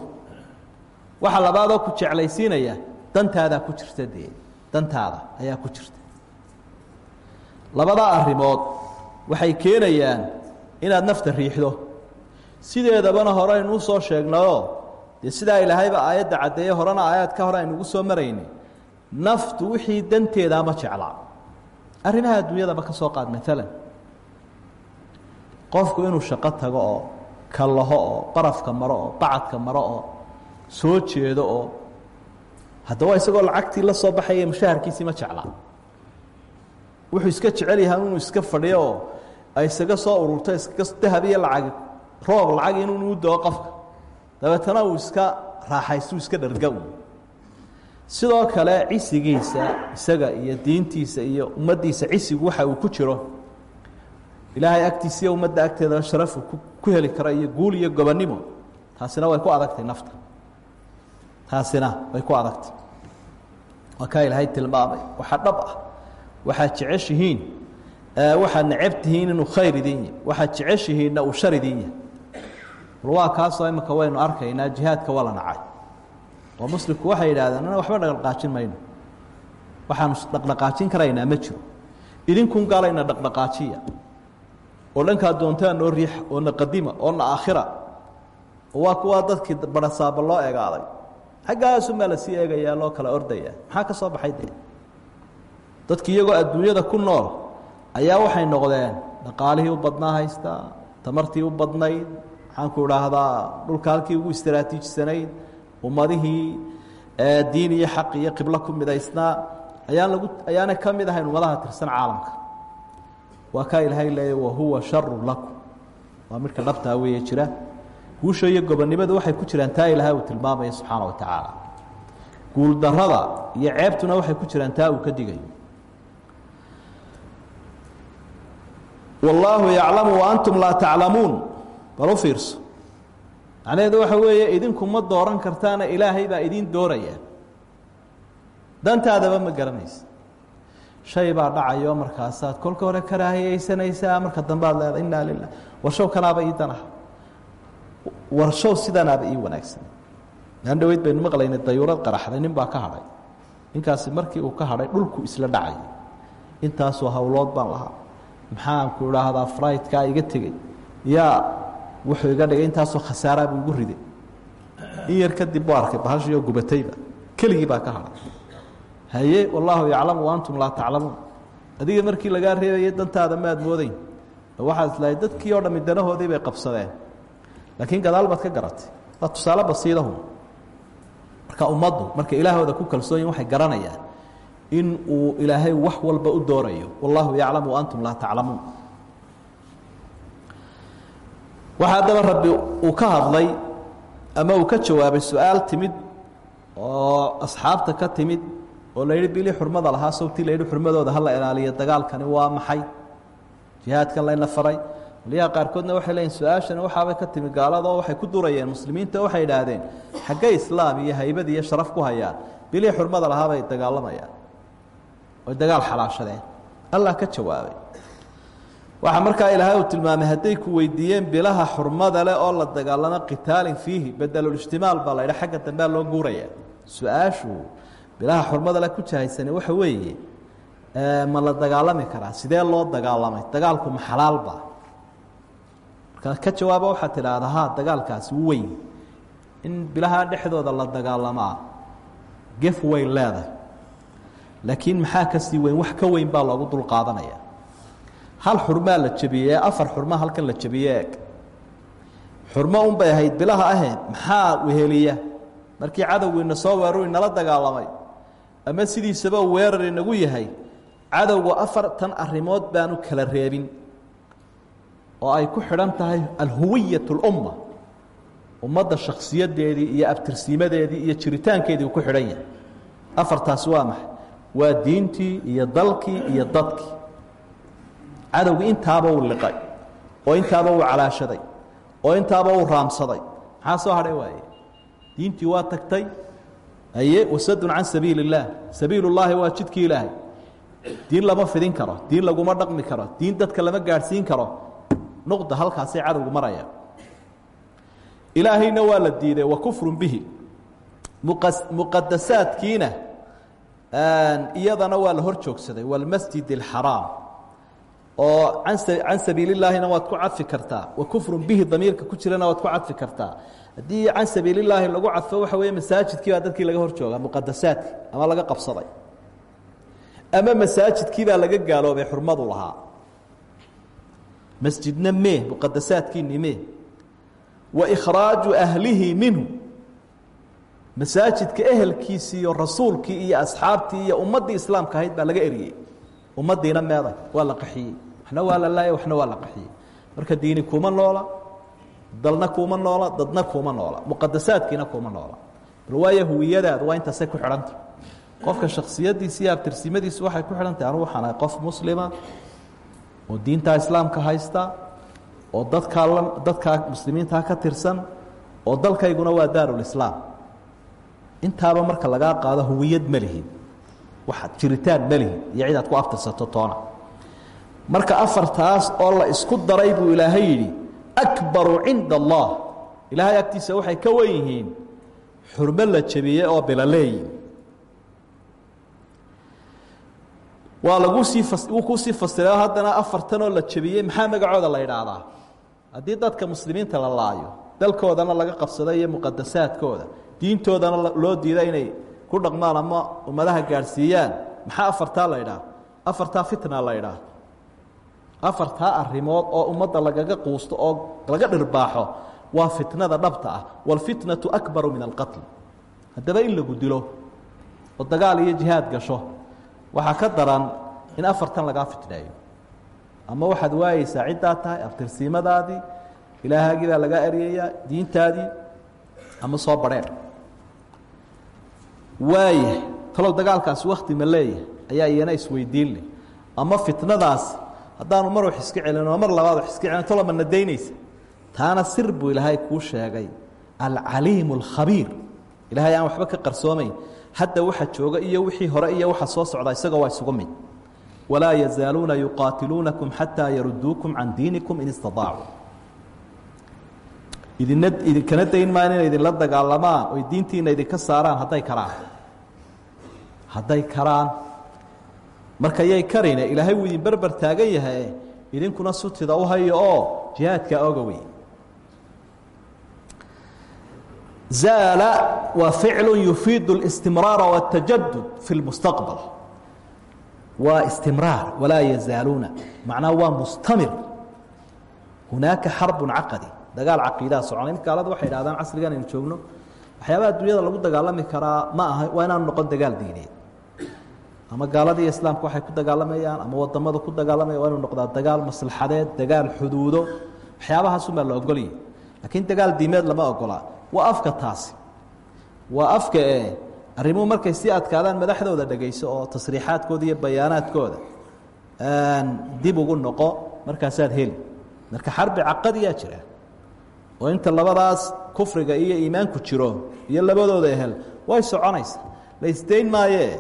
Waxa labaadoo ku jeclaysiinaya dantaadaa ku jirta dee dantaada ayaa ku jirta. Labadaa arrimood waxay keenayaan inaad nafta riixdo. Sideedabana hore aynu u soo sheegnayoo dee sidaa ilaahayba aayadda caddeeye horena aayaad ka hore aynugu soo maraynay naftu wixii danteedaa ma jeclaa arrimaha adduunyadaba ka soo qaad maalan qofku inuu shaqo tago oo kallaho oo barafka maro oo bacadka maro oo soo jeedo oo haddaba isagoo lacagtii la soo baxaya mushaharkiisii ma jeclaa. Wuxuu iska jecel yahay inuu iska fadhiyo oo ay isaga soo ururto iskaga dahab iyo lacag roob lacag inuu doo qofka. Dabeetana uu iska raaxaystu iska dharga u sidoo kale cisigiisa isaga iyo diintiisa iyo ummaddiisa cisigu waxa uu ku jiro. Ilaahay agtiisa iyo ummadda agteedaba sharafu ku heli kara iyo guul iyo gobonnimo taasina way ku adagtay nafta. Taasina way ku adagtay. Waa kaa ilaahay tilmaamay. Waxaa dhab ah. Waxaad jeceshihiin. Waxaad necab tihiin inuu khayr idin yahy waxaad jeceshihiinna uu shar idin yahay bal waa kaasoo imika waynu arkaynaa jihaadka waa la nacay oo muslimku waxay yidhahdeen ana waxba dhaqdhaqaajin mayno. Waxaanu dhaqdhaqaajin karaynaa ma jiro. Idinkun gaalayna dhaqdhaqaajiya. Oo dhankaa doontaa noo riixa oo na qadima oo na aakhira. Oo waa kuwaa dadkii barasaaba loo egaaday xaggaasumaa la sii eegayaa loo kala ordayaa. Maxaa ka soo baxay dee? Dadki iyagoo adduunyada ku nool ayaa waxay noqdeen dhaqaalihii u badnaa haystaa tamartii u badnayd maxaanku idhaahdaa dhulka halkii ugu istaraatiijisanayd ummadihii diin iyo xaq iyo qiblo ku midaysnaa ayaan lagu ayaana ka mid ahayn ummadaha tirsan caalamka. Waa kaa ilaahay leeya wahuwa sharu lakum. Waa midka dhabtaa weeye jira. Guusha iyo gobonnimadu waxay ku jiraan taa ilaahay uu tilmaamaya subxaana wa tacaala. Guuldarrada iyo ceebtuna waxay ku jiraan taa uu ka digayo. Wallaahu yaclamu wa antum laa taclamuun. Bal fiirso macnaheedu waxa weeye idinku ma dooran kartaana ilaahay baa idiin dooraya. Dantaadaba ma garanaysa shay baa dhacayo markaasaad kolka hore karaahiyeysanaysaa marka dambe aad leeda inaa lilah warshow kanaaba ii danaha. Warshow sidanaaba ii wanaagsan. Maan dhaweyd baynu maqlaynay dayuurad qaraxday nin baa ka hadhay. Ninkaasi markii uu ka hadhay dhulku isla dhacay. Intaasoo howlood baan lahaa. Maxaanku idhaahdaa frightkaa iga tegey. Yaa wuxuu iga dhigay intaasoo khasaaraa buu igu riday. In yar kadib buu arkay bahashiioo gubatayba keligii baa ka hadhay. Haye wallaahu yaclamu wa antum laa taclamuun. Adiga markii lagaa reebayay dantaada maad moodayn. Waxaad islahay dadkii oo dhammi danahoodii bay qabsadeen. Laakiin gadaal baad ka garatay. Waa tusaale basiidahu marka ummaddu markay ilaahooda ku kalsoonyin waxay garanayaan in uu ilaahay wax walba u doorayo wallaahu yaclamu wa antum laa taclamuun waxaa haddaba rabbi uu ka hadlay ama uu ka jawaabay su'aal timid oo asxaabta ka timid oo la yidhi bili xurmada lahaa sawtii la yidhi xurmadooda hala ilaaliyo dagaalkani waa maxay? Jihaadkan layna faray. Waliyaha qaarkoodna waxay leeyihiin su'aashani waxaabay ka timi gaaladoo waxay ku durayeen muslimiinta waxay idhaahdeen xaggay islaam iyo haybad iyo sharaf ku hayaan bilii xurmada lahaa bay dagaalamayaan oy dagaal xalaashadeen. Allah ka jawaabay waxaa markaa ilaahay uu tilmaamay hadday ku weydiiyeen bilaha xurmada leh oo la dagaalamo qitaalin fiihi bedelulijtimaal baa la yidha xagga dambea loo guuraya. Su'aashu bilaha xurmada leh ku jahaysani waxa weeye ma la dagaalami karaa sidee loo dagaalamay? Dagaalku ma xalaalba markaa ka jawaaba waxaad tidhaahdaa ha dagaalkaasi weyn. In bilaha dhexdooda la dagaalamaa gef way leedahay. Laakiin maxaa ka sii weyn? Wax ka weyn baa loogu dul qaadanaya hal xurmaa la jebiyey afar xurma halkan la jebiye eg xurmo un bay ahayd bilaha ahayd maxaa weheliya? Markii cadowgiina soo weeraru inala dagaalamay. Ama sidiisaba weerar inagu yahay cadowgu afartan arrimood baanu kala reebin. Oo ay ku xidhan tahay alhuwiyat اlumma ummadda shaksiyadeedii iyo abtirsiimadeedii iyo jiritaankeedii uu ku xidhan yahay. Afartaasi waa maxay? Waa diintii iyo dalkii iyo dadkii cadowgii intaaba uu liqay oo intaaba uu calaashaday oo intaaba uu raamsaday maxaa soo hadhay waaye diintii waa tagtay aye wasadun can sabiil اllaah sabiil اllaahi waa jidkii ilaahay diin lama fidin karo diin laguma dhaqmi karo diin dadka lama gaadhsiin karo nuqda halkaasay cadowgu maraya ilaahayna waa la diiday wa kufru bihi muqadasaadkiina iyadana waa la hor joogsaday wاlmasjid اlxaraam oo can sabiil اlaahina waad ku cadfi kartaa wa kufru bihi damiirka ku jirana waad ku cadfi kartaa. Haddii can sabiil اlaahi lagu cadfo waxa weeye masaajidkii baa dadkii laga hor jooga muqadasaadki ama laga qabsaday. Ama masaajidkii baa laga gaaloobay xurmadu lahaa. Masjidna mee muqadasaadkiini mee wa ikhraaju ahlihi minhu. Masaajidka ehelkiisii iyo rasuulkii iyo asxaabtii iyo ummaddii islaamka ahayd baa laga eriyey. Ummaddiina meeday waa la qaxiyey waxna waa la laaya waxna waa la qaxiyey. Marka diini kuma noola dalna kuma noola dadna kuma noola muqadasaadkiina kuma noola. Bal waayo huwiyadaadu waa intaasay ku xidhanta. Qofka shaksiyadiisa iyo abtirsimadiisu waxay ku xidhan tahay anugu waxaan ahay qof muslima oo diinta islaamka haysta oo dadkaa la dadkaa muslimiintaa ka tirsan oo dalkayguna waa daarulislaam intaaba marka lagaa qaado huwiyad ma lihid waxaad jiritaan ma lihid iyo cid aad ku abtirsato toona marka afartaas oo la isku daray buu ilaahay yidhi akbaru cinda allah. Ilaahay agtiisa waxay ka wen xurmo la jebiyey oo bilaleeyi waa lagu sii wuu ku sii fasirao haddana afartanoo la jebiyey maxaa magacooda la idhaahdaa haddii dadka muslimiinta la laayo dalkoodana laga qabsado iyo muqadasaadkooda diintoodana loo diida inay ku dhaqmaan ama ummadaha gaadhsiiyaan maxaa afartaa la idhaah afartaa fitna la idhaah afartaa arimood oo ummadda lagaga quusto oo laga dhirbaaxo waa fitnada dhabta ah. Wاlfitnaةu akbaru min alqatl haddaba in lagu dilo oo dagaal iyo jihaad gasho waxaa ka daran in afartan lagaa fitneeyo ama waxaad waayeysaa ciddaa tahay abtirsiimadaadii ilaahagii baa eryayaa diintaadii ama soo barheen waaya talow dagaalkaasi wakti ma leeyahay ayaa iyana isweydiin leh ama fitnadaasi haddaanu mar wax iska celin mar labaad wax iska celin talo ma nadaynaysa. Taana sir buu ilaahay kuu sheegay. Alcaliimu alkhabiir ilaahay aan waxba ka qarsoomayn. Hadda waxa jooga iyo wixii hore iyo waxa soo socda isagoo waa isugu mid. Walaa yazaaluuna yuqaatiluunakum xataa yaruduukum can diinikum in istaطaacuu. Idina idinkana dayn maan inay idinla dagaalamaan oy diintiina idinka saaraan hadday karaan. Hadday karaan marka yay karine ilaahay wuu idin berber taagan yahay idinkuna sutida u hayo oo jihaadka oga wey zaala waa ficlu yufiidu اlistimraara wاtajadud fi اlmustaqbal waa istimraar walaa yazaaluuna macnaha waa mustamir hunaaka xarbu caqadi dagaal caqiidaa soconay mid gaalada waxay dhahdaan casrigan aynu joogno waxyaabaha adduunyada lagu dagaalami karaa ma aha waa inaanu noqon dagaal diineed ama gaalada iyo islaamka waxay ku dagaalamayaan ama waddamada ku dagaalamaya waa inuu noqdaa dagaal maslaxadeed dagaal xuduudo. Waxyaabahaasumaa la ogolyahy laakiin dagaal diimeed lama ogolaa waa afka taasi. Waa afka ee arrimuhu markay sii adkaadaan madaxdooda dhegayso oo tasriixaadkooda iyo bayaanaadkooda dib ugu noqo markaasaad heli. Marka xarbi caqadiyaa jira oo inta labadaas kufriga iyo iimaanku jiro iyo labadooda ehel way soconaysa la isdayn maayee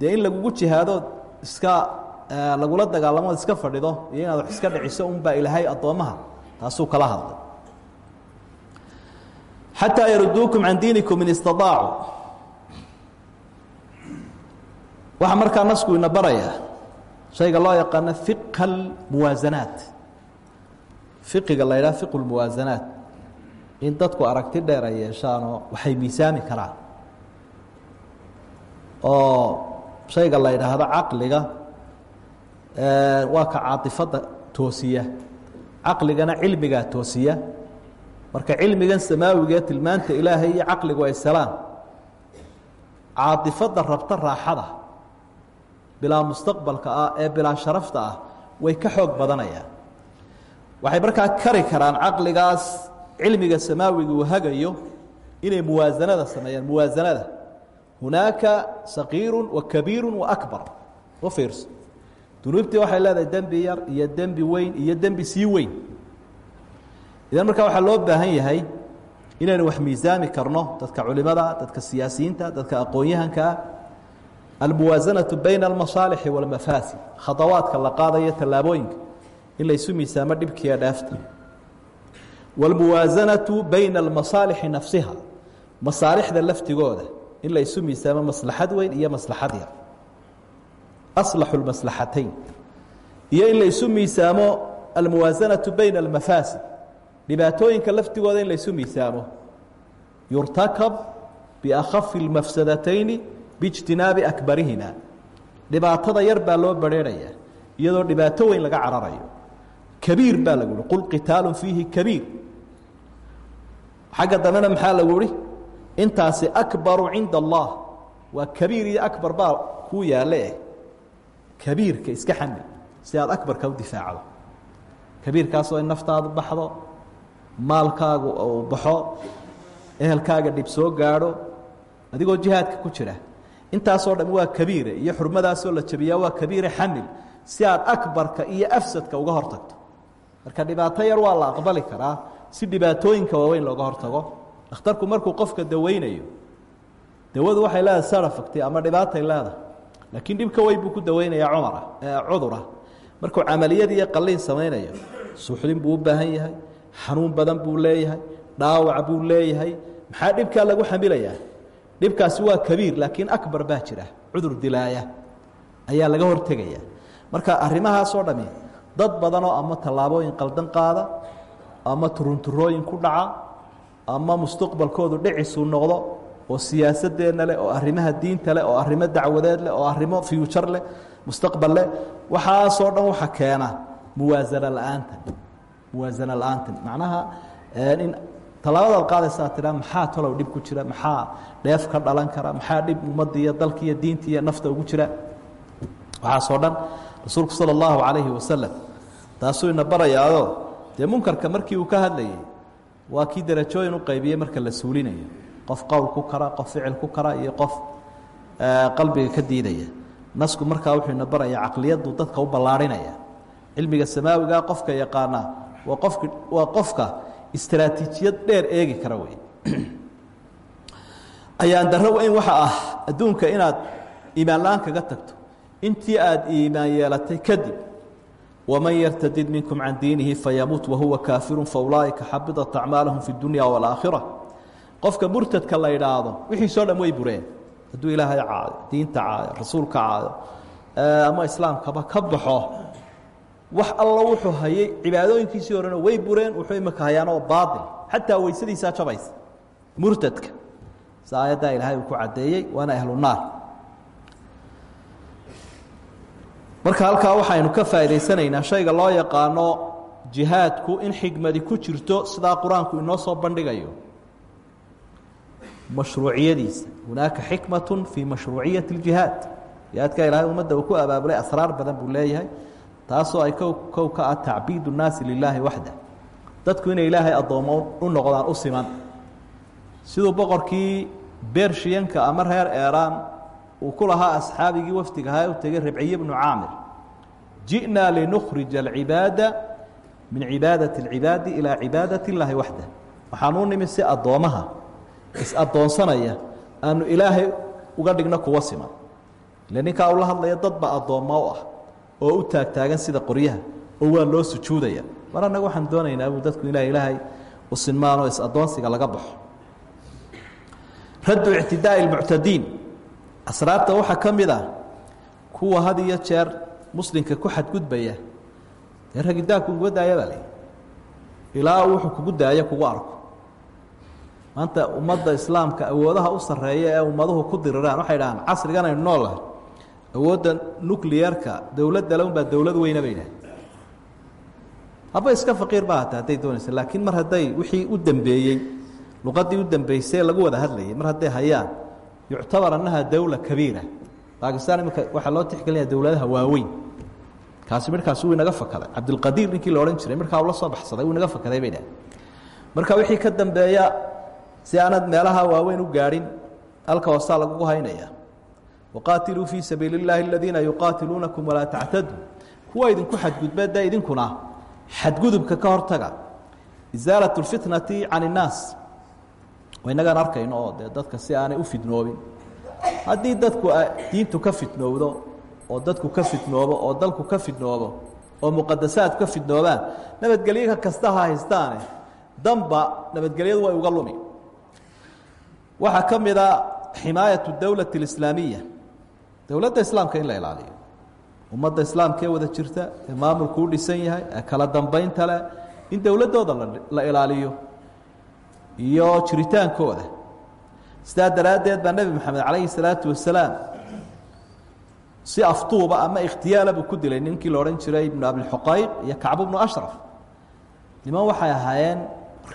dee in lagugu jihaadood iska lagula dagaalamood iska fadhido iyo iska dhiciso unbaa ilaahay addoommaha taasuu kala hadlay. Xataa yaruduukum can diinikum in istaطaacuu waxaa markaa nasku ina barayaa shayga loo yaqaano fiqha اlmuwaasanaat fiqiga la yidhaha fiqu lmuwaasanaat in dadku aragti dheer ay yeeshaanoo waxay miisaami karaan. Oo shayga la yidhaahdo caqliga waa ka caaطifadda toosiya. Caqligana cilmigaa toosiya. Marka cilmigan samaawigae tilmaanta ilaahay iyo caqligu ay salaan. Caaطifadda rabta raaxada bilaa mustaqbalka ah ee bilaa sharafta ah way ka xoog badanayaan. Waxay markaa kari karaan caqligaas cilmiga samaawiga uu hagayo inay muwaasanada sameeyaan muwaasanada hunaaka saqiiru wa kabiiru wa akbar u fiirso dunuubtii waxay leedahay dembi yar iyo dembi weyn iyo dembi sii weyn idan markaa waxaa loo baahan yahay inaynu wax miisaami karno dadka culimada dadka siyaasiyiinta dadka aqoon-yahankaa almuwaasanaةu bayna almasaalixi wاlmafaasid khadawaadka la qaadayo tallaabooyinka in laysu miisaamo dhibkiiyo dheefta wاlmuwaasanaةu bayna almasaalixi nafsiha masaalixda laftigooda in la isu miisaamo maslaxad weyn iyo maslaxad yar. Aslaxu lmaslaxatayn iyo in la isu miisaamo almuwaasanaةu bayna almafaasid. Dhibaatooyinka laftigooda in la isu miisaamo. Yurtakab biakhafi اlmafsadatayni biijtinaabi akbarihima dhibaatada yar baa loo barheerayaa iyadoo dhibaato weyn laga cararayo. Kabiir baa lagu qul qitaalu fiihi kabiir. Xagga dambena maxaa lagu uhi intaasi akbaru cinda allah. Waa kabiir akbar baa kuu yaale. Kabiirka iska xamil si aad akbarka u difaacdo. Kabiirkaasoo in naftaadu baxdo maalkaagu uu baxo ehelkaaga dhib soo gaadho adigoo jihaadka ku jira. Intaasoo dham waa kabiire iyo xurmadaasoo la jabiyaa waa kabiire xamil si aad akbarka iyo afsadka uga hor tagto marka dhibaato yar waa la aqbali karaa si dhibaatooyinka waaweyn looga hortago dhakhtarku markuu qofka daweynayo dawadu waxay leedahay sarafagti ama dhibaatay leedahay. Laakiin dhibka weyn buu ku daweynayaa cumara cudura markuu camaliyad iyo qaliin suuxdin buu u baahan yahay xanuun badan buu leeyahay dhaawac buu leeyahay. Maxaa dhibkaa lagu xamilayaa dhibkaasi waa kabiir laakiin akbar baa jira. Cudur dilaaya ayaa laga hortegaya marka arrimahaasoo dhami dad badanoo ama tallaabooyin qaldan qaada ama turunturooyin ku dhaca ama mustaqbalkoodu dhicisuu noqdo oo siyaasadeenna leh oo arrimaha diinta leh oo arrimo dacwadeed leh oo arrimo future leh mustaqbal leh waxaasoo dhan waxa keena muwaasano la'aanta. Muwaasano la'aanta. Macnaha in tallaabadaad qaadaysaa tiraa maxaa talow dhib ku jira? Maxaa dheef ka dhalan kara? Maxaa dhib ummadda iyo dalka iyo diinta iyo nafta ugu jira? Waxaasoo dhan rasuulku sala allahu calayhi wasalam taasuu ina barayaado dee munkarka markii uu ka hadlayay waa kii darajooyin u qaybiyey marka la suulinayo. Qof qowl ku kara qof ficil ku kara iyo qof qalbiga ka diidaya. Nasku markaa wuxuu ina baraya caqliyaddu dadka u ballaarhinaya cilmiga samaawigaa qofka yaqaana waa qofki waa qofka istaraatiijiyad dheer eegi kara wey ayaan darro weyn waxa ah adduunka inaad iimaan la'aan kaga tagto. Intii aada iimaan yeelatay kadib waman yartadid minkum can diinihi fayamuut wahuwa kaafiru faulaa'ika xabidat acmaalahum fi dunya waalaakhira qofka murtadka la idhaahdo wixiisoo dhan way bureen hadduu ilaahay caayo diinta caayo rasuulka caayo ama islaamkaba ka baxo wax alla wuxuu hayay cibaadooyinkiisii horena way bureen wuxuu imika hayaanoo baail xataa weysadiisaa jabaysa murtadka si aayaddaa ilaahay uu ku caddeeyey waana ahlu marka halkaa waxaynu ka faa'idaysanaynaa shayga loo yaqaano jihaadku in xigmadi ku jirto sidaa qur-aanku inoo soo bandhigayo mashruuciyadiisa hunaaka xikmaة fii mashruuciyaةi اljihaad jihaadka ilaahay ummadda uu ku abaabulay asraar badan buu leeyahay taasoo ay kow kow ka ah tacbiid الnaasi lilaahi waxda dadku inay ilaahay addoommo u noqdaan u siman siduu boqorkii bershiyanka ama reer eeraan uu ku lahaa asxaabigii wafdigahaa u tegey rabciye bnu caamir. Ji'naa linukhrija alcibaada min cibaadati اlcibaadi ilaa cibaadati illaahi waxdah waxaanu u nimi si addoommaha is-addoonsanaya aanu ilaahay uga dhigno kuwa siman. Ile ninkaa ula hadlaya dadba addoomma u ah oo u taagtaagan sida qoryaha oo waa loo sujuudaya. Mar annaga waxaan doonaynaa buu dadku ilah ilaahay u sinmaanoo is-addoonsiga laga baxo. Raddu ictidaai اlmuctadiin asraarta waxaa ka mid ah kuwa had iyo jeer muslimka ku xadgudbaya dee ragidaanku uga daaya baa lii ilaa wuxuu kugu daayo kugu arko. Maanta ummadda islaamka awoodaha u sarreeya ee ummaduhu ku diriraan waxay dhahaan casrigan aynu noolahay awoodda nucliyarka dowladda le unbaa dowlad weyna bay dhahay haba iska faqiir ba hata hadday doonaysa laakiin mar hadday wixii u dambeeyey luqaddii u dambeysay lagu wada hadlayay mar hadday hayaan yuctabar annaha dowla kabiira baakistan imika waxaa loo tixgelinaya dowladaha waaweyn kaasi markaas wuu inaga fakaday cabdilqadiir ninkii la odhan jiray markaa ula soo baxsaday wuu inaga fakaday bay dhahay marka wixii ka dambeeya si aanad meelaha waaweyn u gaadhin halka hoosaa lagugu haynaya waqaatiluu fii sabiili اllaahi aladiina yuqaatiluunakum walaa tactaduu kuwa idinku xadgudbe dee idinkuna xadgudubka ka hortaga isaalaة اlfitnati can الnaas inagaan arkayno oo dadka si aanay u fidnoobin haddii dadku diintu ka fidnowdo oo dadku ka fidnoobo oo dalku ka fidnoobo oo muqadasaad ka fidnoobaan nabadgelyoka kasta ha haystaane danba nabadgelyadu way uga lumi. Waxaa ka mid a ximaayatu dowlati islaamka in la ilaaliyo. Ummadda islaamka wada jirta ee u dhisan yahay kala dambaynta leh in dowladdooda la ilaaliyo iyo jiritaankooda. Sidaa daraaddeed baa nebi moxamed calayhi salaatu wasalaam si aftuuba ama ikhtiyaala buu ku dilay ninkii la odhan jiray ibnu abilxuqayq iyo kacbu bnu ashraf. Niman waxay ahaayeen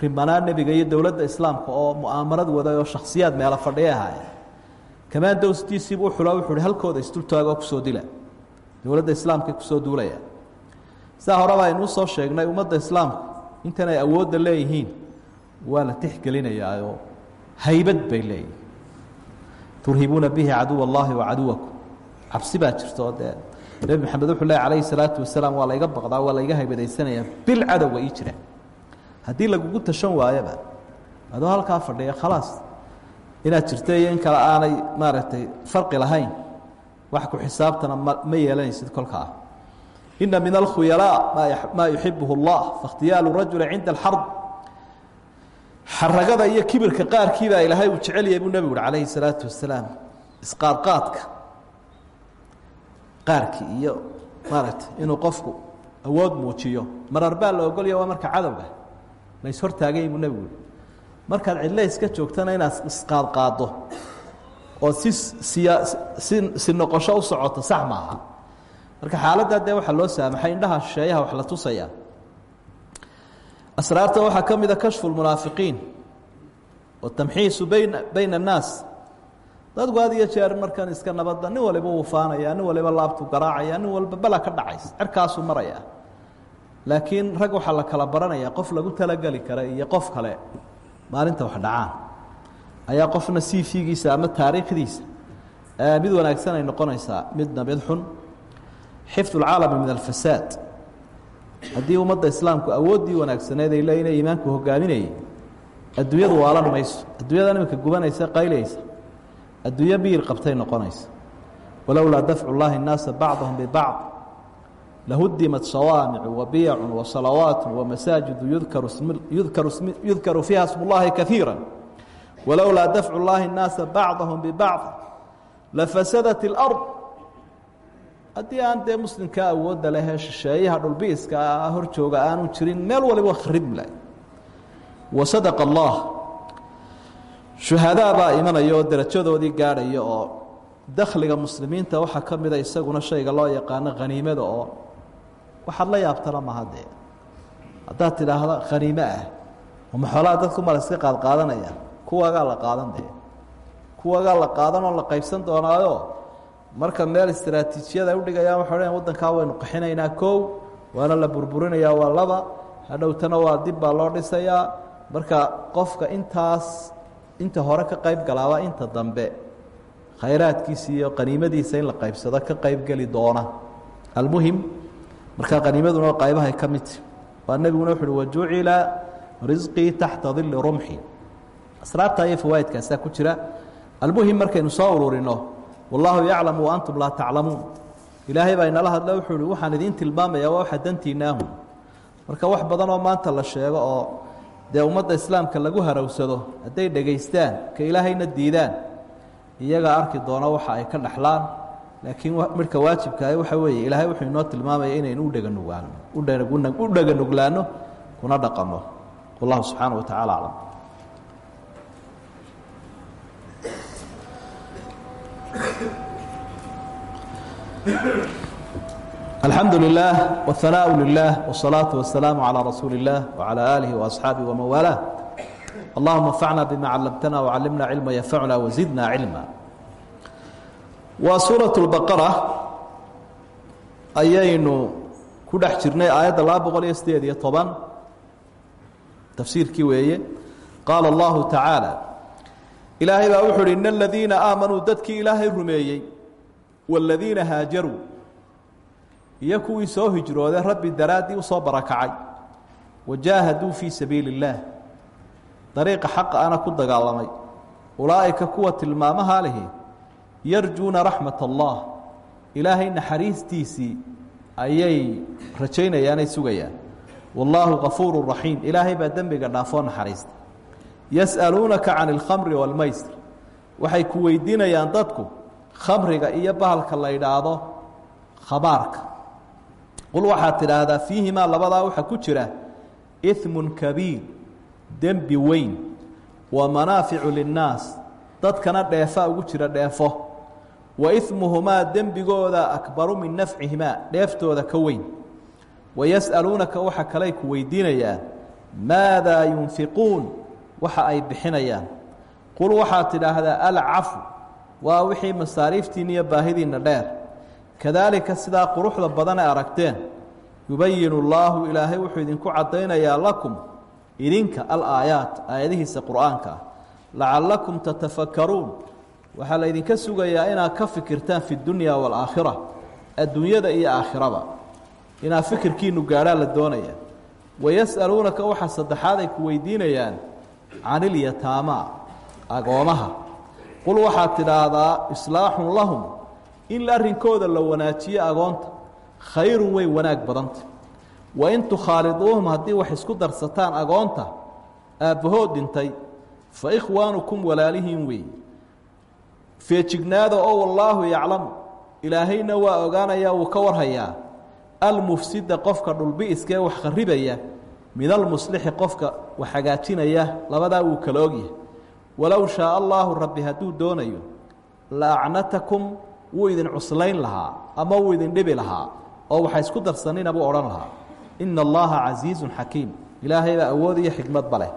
rimanaa nebiga iyo dowladda islaamka oo mu'aamarad waday oo shakhsiyaad meelo fadhiya ahaayeen. Kamaan dowstiisiibu u xulo wuxu uhi halkooda isdultaagoo ku soo dila. Dowladda islaamka ku soo duulaya sidaa horeba aynuu soo sheegnay ummadda islaamku intan awoodda leeyihiin waa la tixgelinayaao haybad bay leeyihiin turhibuuna bihi caduw اllahi wa caduwakum. Cabsi baa jirta dee nebi maxamed wuxuu leh calayhi salaatu wasalaam waa layga baqdaa waa layga haybadaysanayaa bil cadowga ii jira haddii lagugu tashan waayoba adoo halkaa fadhiya khalaas inaad jirto iyo in kale aanay maaragtay farqi lahayn wax ku xisaabtana ma yeelanaysid kolkaa. Ina min alkhuyalaa maa yuxibuhu اllah fakhtiyaalu rajuli cinda alxarb xaragada iyo kibirka qaarkiibaa ilaahay uu jecel yahay buu nebigu uhi calayhi salaatu wasalaam isqaadqaadka qaarkii iyo maaragtay inuu qofku awood muujiyo. Marar baa la ogolya waa marka cadowga. La ishortaagay buu nebigu yihi markaad cidle iska joogtana inaad isqaadqaaddo oo si siya si si noqosho u socoto sax maaha. Marka xaaladdaa dee waxaa loo saamaxay indhaha shisheeyaha wax la tusaya asraarta waxaa ka mida kashfu lmunaafiqiin watamxiisu bayn bayna annaas. Dadku had iyo jeer markan iska nabadda nin waliba wuu faanaya nin waliba laabtu garaacaya nin walba bala ka dhacays cerkaasuu maraya laakiin rag waxaa la kala baranaya qof lagu talageli kara iyo qof kale maalinta wax dhacaan. Ayaa qofna cv-giisa ama taariikhdiisa mid wanaagsan ay noqonaysaa mid xun. Xifd اlcaalami min alfasaad haddii ummadda islaamku awooddii wanaagsaneed ay leeyiin ee iimaanku hogaaminayay adduunyadu waalan mayso adduunyadan iminka gubanaysa qaylaysa adduunyo biyir qabtay noqonaysa. Walowlaa dafcu llaahi innaasa bacdahum bibacd. Lahudimat sawaamicu wa biyacun wa salawaatu wa masaajidu yudkaru fiiha smullaahi kaiira walowlaa dafcu llaahi innaasa bacdahum bibacd. Lafasadat اlard haddii aan dee muslimkaa awoodda lehee shisheeyaha dhulbiiska ah hor jooga aanu jirin meel waliba kharibmi lahay wa sadaqa allah. Shuhadaa baa imanaya oo derajadoodii gaadhaya oo dakhliga muslimiinta waxaa ka mida isaguna shayga loo yaqaano khaniimada oo waxaad la yaabtana maha dee. Haddaad tidhaahdo khaniime ah ama xoolaha dadku mala iska qaadqaadanaya kuwagaa la qaadan dee. Kuwagaa la qaadan oo la qaybsan doonaayo marka meel istraatiijiyada ay udhigayaan waxa odhan waddankaa waynu qaxinaynaa kow waana la burburinayaa waa laba. Hadhowtana waa dib baa loo dhisayaa marka qofka intaas inta hore ka qayb galaaba inta dambe khayraadkiisa iyo qaniimadiisa in la qaybsado ka qaybgeli doona. Almuhim marka qaniimaduna qaybahay ka midti waa nebiguna wuxu uhi wajucila risqii taxta dilli rumxi. Asraarta iyo fawaa'idkaasaa ku jira. Almuhim markaynu soo ururino wallaahu yaclamu wa antum laa taclamuun ilaahay baa inala hadle wuxuu uhi waxaan idiin tilmaamayaa waa waxa dantiinaahu marka wax badan oo maanta la sheego oo dee ummadda islaamka lagu harowsado hadday dhegaystaan ka ilaahayna diidaan iyagaa arki doona waxa ay ka dhaxlaan. Laakiin midhka waajibkaah waxa weeye ilaahay wuxuu inoo tilmaamaya inaynu u dheganuglaano u dheganuglaano kuna dhaqanno. Wallahu subxaana wa tacala aclam الحمد لله والثناء لله والصلاة والسلام على رسول الله وعلى آله وأصحابه ومن والاه اللهم انفعنا بما علمتنا وعلمنا علما ينفعنا وزدنا علما وسورة البقرة ayaynu ku dhex jirnay aayadda laba boqol iyo sideed iyo toban tafsiirkii weeye qaala allahu tacaala ilaahay baa wuxu uhi in aladiina aamanuu dadkii ilaahay rumeeyey wاladiina haajaruu. Iyo kuwii soo hijroodee rabbi daraaddii u soo barakacay. Wajaahaduu fii sabiili اllaah dariiqa xaqa ana ku dagaalamay. Ulaa'ika kuwa tilmaamaha lihi yarjuuna raxmat allah ilaahay naxariistiisii ayay rajaynayaanay sugayaan. Wallaahu gafuuru raxiim. Ilaahay baa dembiga dhaafoo naxariista yas'aluunaka can اlkhamri wاlmaysr waxay ku weydiinayaan dadku khamriga iyo bahalka la yidhaahdo khabaarka qul waxaad tidhaahdaa fiihimaa labadaa waxaa ku jira iثmu kabiir dembi weyn wa manaaficu linnaas dadkana dheefaa ugu jira dheefo wa imuhumaa dembigooda akbaru min nafcihimaa dheeftooda ka weyn wayas'aluunaka waxa kaley ku weydiinayaan maadaa yunfiquun Waxa ay bixinayaan. Qul waxaad tidhaahdaa alcafu waa wixii masaariiftiinna iyo baahidiinna dheer. Kadaalika sidaa quruxda badan ee aragteen yubayinu llaahu ilaahay wuxuu idinku caddaynayaa lakum idinka alaayaat aayadihiisa qur'aanka ah. Lacallakum tatafakkaruun. Waxaa la ydinka sugayaa inaad ka fikirtaan fi dunya waalaakhira adduunyada iyo aakhiraba inaad fikirkiinu gaadhaa la doonaya wayas'aluunaka waxa saddexaad ay ku weydiinayaan can ilyataamaa agoomaha qul waxaad tidhaahdaa islaaxun lahum in arrinkooda la wanaajiyo agoonta khayrun way wanaag badanta. Wain tukhaaliduuhum haddii wax isku darsataan agoonta aabbahood dhintay fa ikhwaanukum walaalihiin weey. Feejignaada oo wallaahu yaclamu ilaahayna waa ogaanaya wuu ka warhayaa. Almufsida qofka dhulbi'iska ee wax kharibaya min almuslixi qofka wax hagaajinaya labadaa wuu kala ogyahay walow shaaa allaahu rabbi hadduu doonayo la acnatakum wuu idin cuslayn lahaa ama wuu idin dhibi lahaa oo waxa isku darsanina buu odhan lahaa. Ina allaha casiizun xakiim. Ilaahay baa awood iyo xikmadba leh.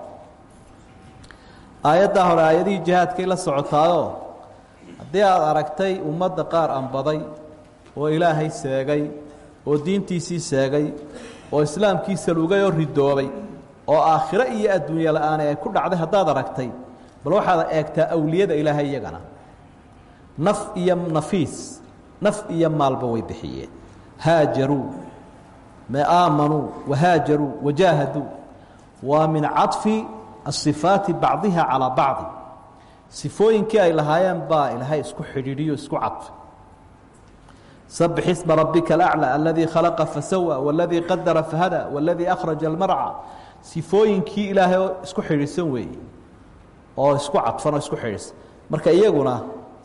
Aayaddaa hore aayadihii jihaadkay la socotaayoo haddii aada aragtay ummadda qaar anbaday oo ilaahay seegay oo diintiisii seegay oo islaamkiisa lugay oo ridoobay oo aakhiro iyo adduunye la'aani ay ku dhacday haddaad aragtay. Bal waxaad eegtaa awliyada ilaahay iyagana. Naf iyo nafiis naf iyo maalba way bixiyeen. Haajaruu ma aamanuu wahaajaruu wajaahaduu waa min caطfi asifaati bacdiha calaa bacdi. Sifooyinkii ay lahaayeen baa ilaahay isku xidhiidhiyo isku cadfay sabix isma rabika alaclى aladii khalaqa fasawa waladii qadara fahada waladii akhraja almarca sifooyinkii ilaahay isku xidhiidhsan weeye oo isku cadfan oo isku xidhiidhsan marka iyaguna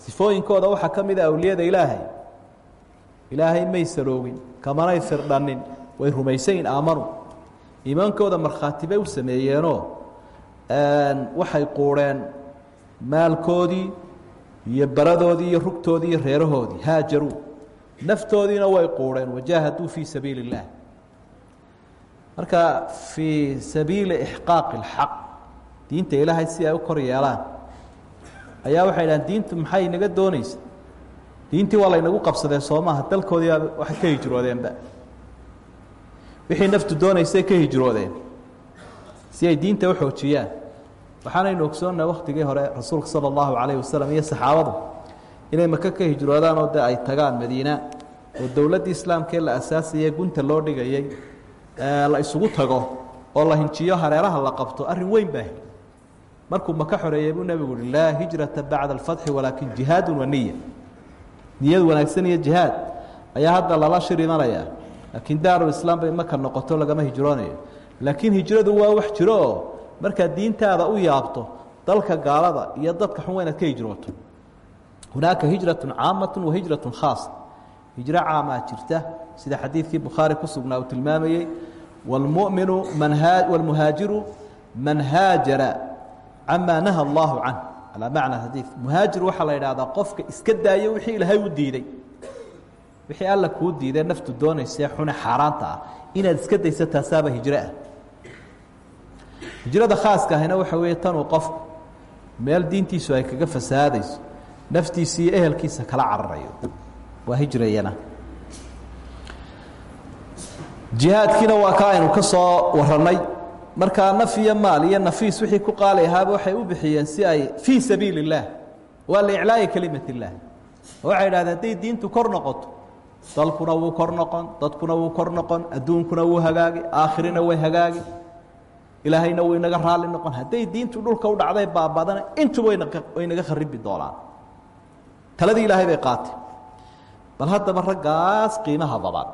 sifooyinkooda waxaa ka mid a awliyada ilaahay ilaahay may saroogin kamanay firdhanin way rumaysayin aamanu iimaankooda markhaati bay u sameeyeenoo waxay quurheen maalkoodii iyo baradoodii iyo rugtoodii iyo reerahoodii haajaruu naftoodiina way quurheen wajaahaduu fii sabiili اllah marka fii sabiili ixqaaqi اlxaq diinta ilaahay si ay u kor yeelaan. Ayaa waxay dhahaan diintu maxay inaga doonaysa? Diintii waa laynagu qabsadee soo dalkoodii waxay ka hijroodeenba. Wixii naftu doonaysay ka hijroodeen si ay diinta u xoojiyaan. Waxaanaynu ogsoonnaa wakhtigii hore rasuulka sala allahu calayhi wasalam iyo saxaabadu inay maka ka hijroodaan oo de ay tagaan madiina oo dowladdii islaamkaee la asaasayay gunta loo dhigayey la isugu tago oo la hinjiyo hareeraha la qabto arrin weyn baa markuu maka xoreeyey buu nebigu uhi laa hijrata bacda alfatxi walaakin jihaadu wa niya niyad wanaagsan iyo jihaad ayaa hadda lala shir imanayaa laakiin daarulislaam bay maka noqoto lagama hijroonayo. Laakiin hijradu waa wax jiro oo markaad diintaada u yaabto dalka gaalada iyo dadka xun waa inaad ka hijrooto hunaaka hijratun caamatu wa hijratun khaasa hijro caamaa jirta sida xadiidkii bukhaari ku sugnaa uu tilmaamayey wاlmuminu wاlmuhaajiru man haajara camaa naha allahu canh calaa macna xadiid muhaajir waxaa la idhaahdaa qofka iska daayo wixii ilaahay u diiday wixii alla kuu diiday naftu doonaysee xune xaaraanta ah inaad iska dayso taasaaba hijro ah hijrada khaaska ahina waxa weeye tanuu qofku meel diintiisu ay kaga fasahaadayso naftiisa iyo ehelkiisa kala cararayo. Waa hijrayana jihaadkiina waa ka aynu ka soo warannay markaa naf iyo maal iyo nafiis wixii ku qaali ahaaba waxay u bixiyeen si ay fii sabiili waa liiclaa'i kelimat waxay idhahdeen hadday diintu kor noqoto dalkuna wuu kor noqon dadkuna wuu kor noqon adduunkuna wuu hagaagi aakhirina way hagaagi ilaahayna wuu inaga raalli noqon. Hadday diintu dhulka u dhacday baabadana intuba way naga kharibi doonaan taladii ilaahay bay qaatay. Bal haddaba raggaas qiimaha badan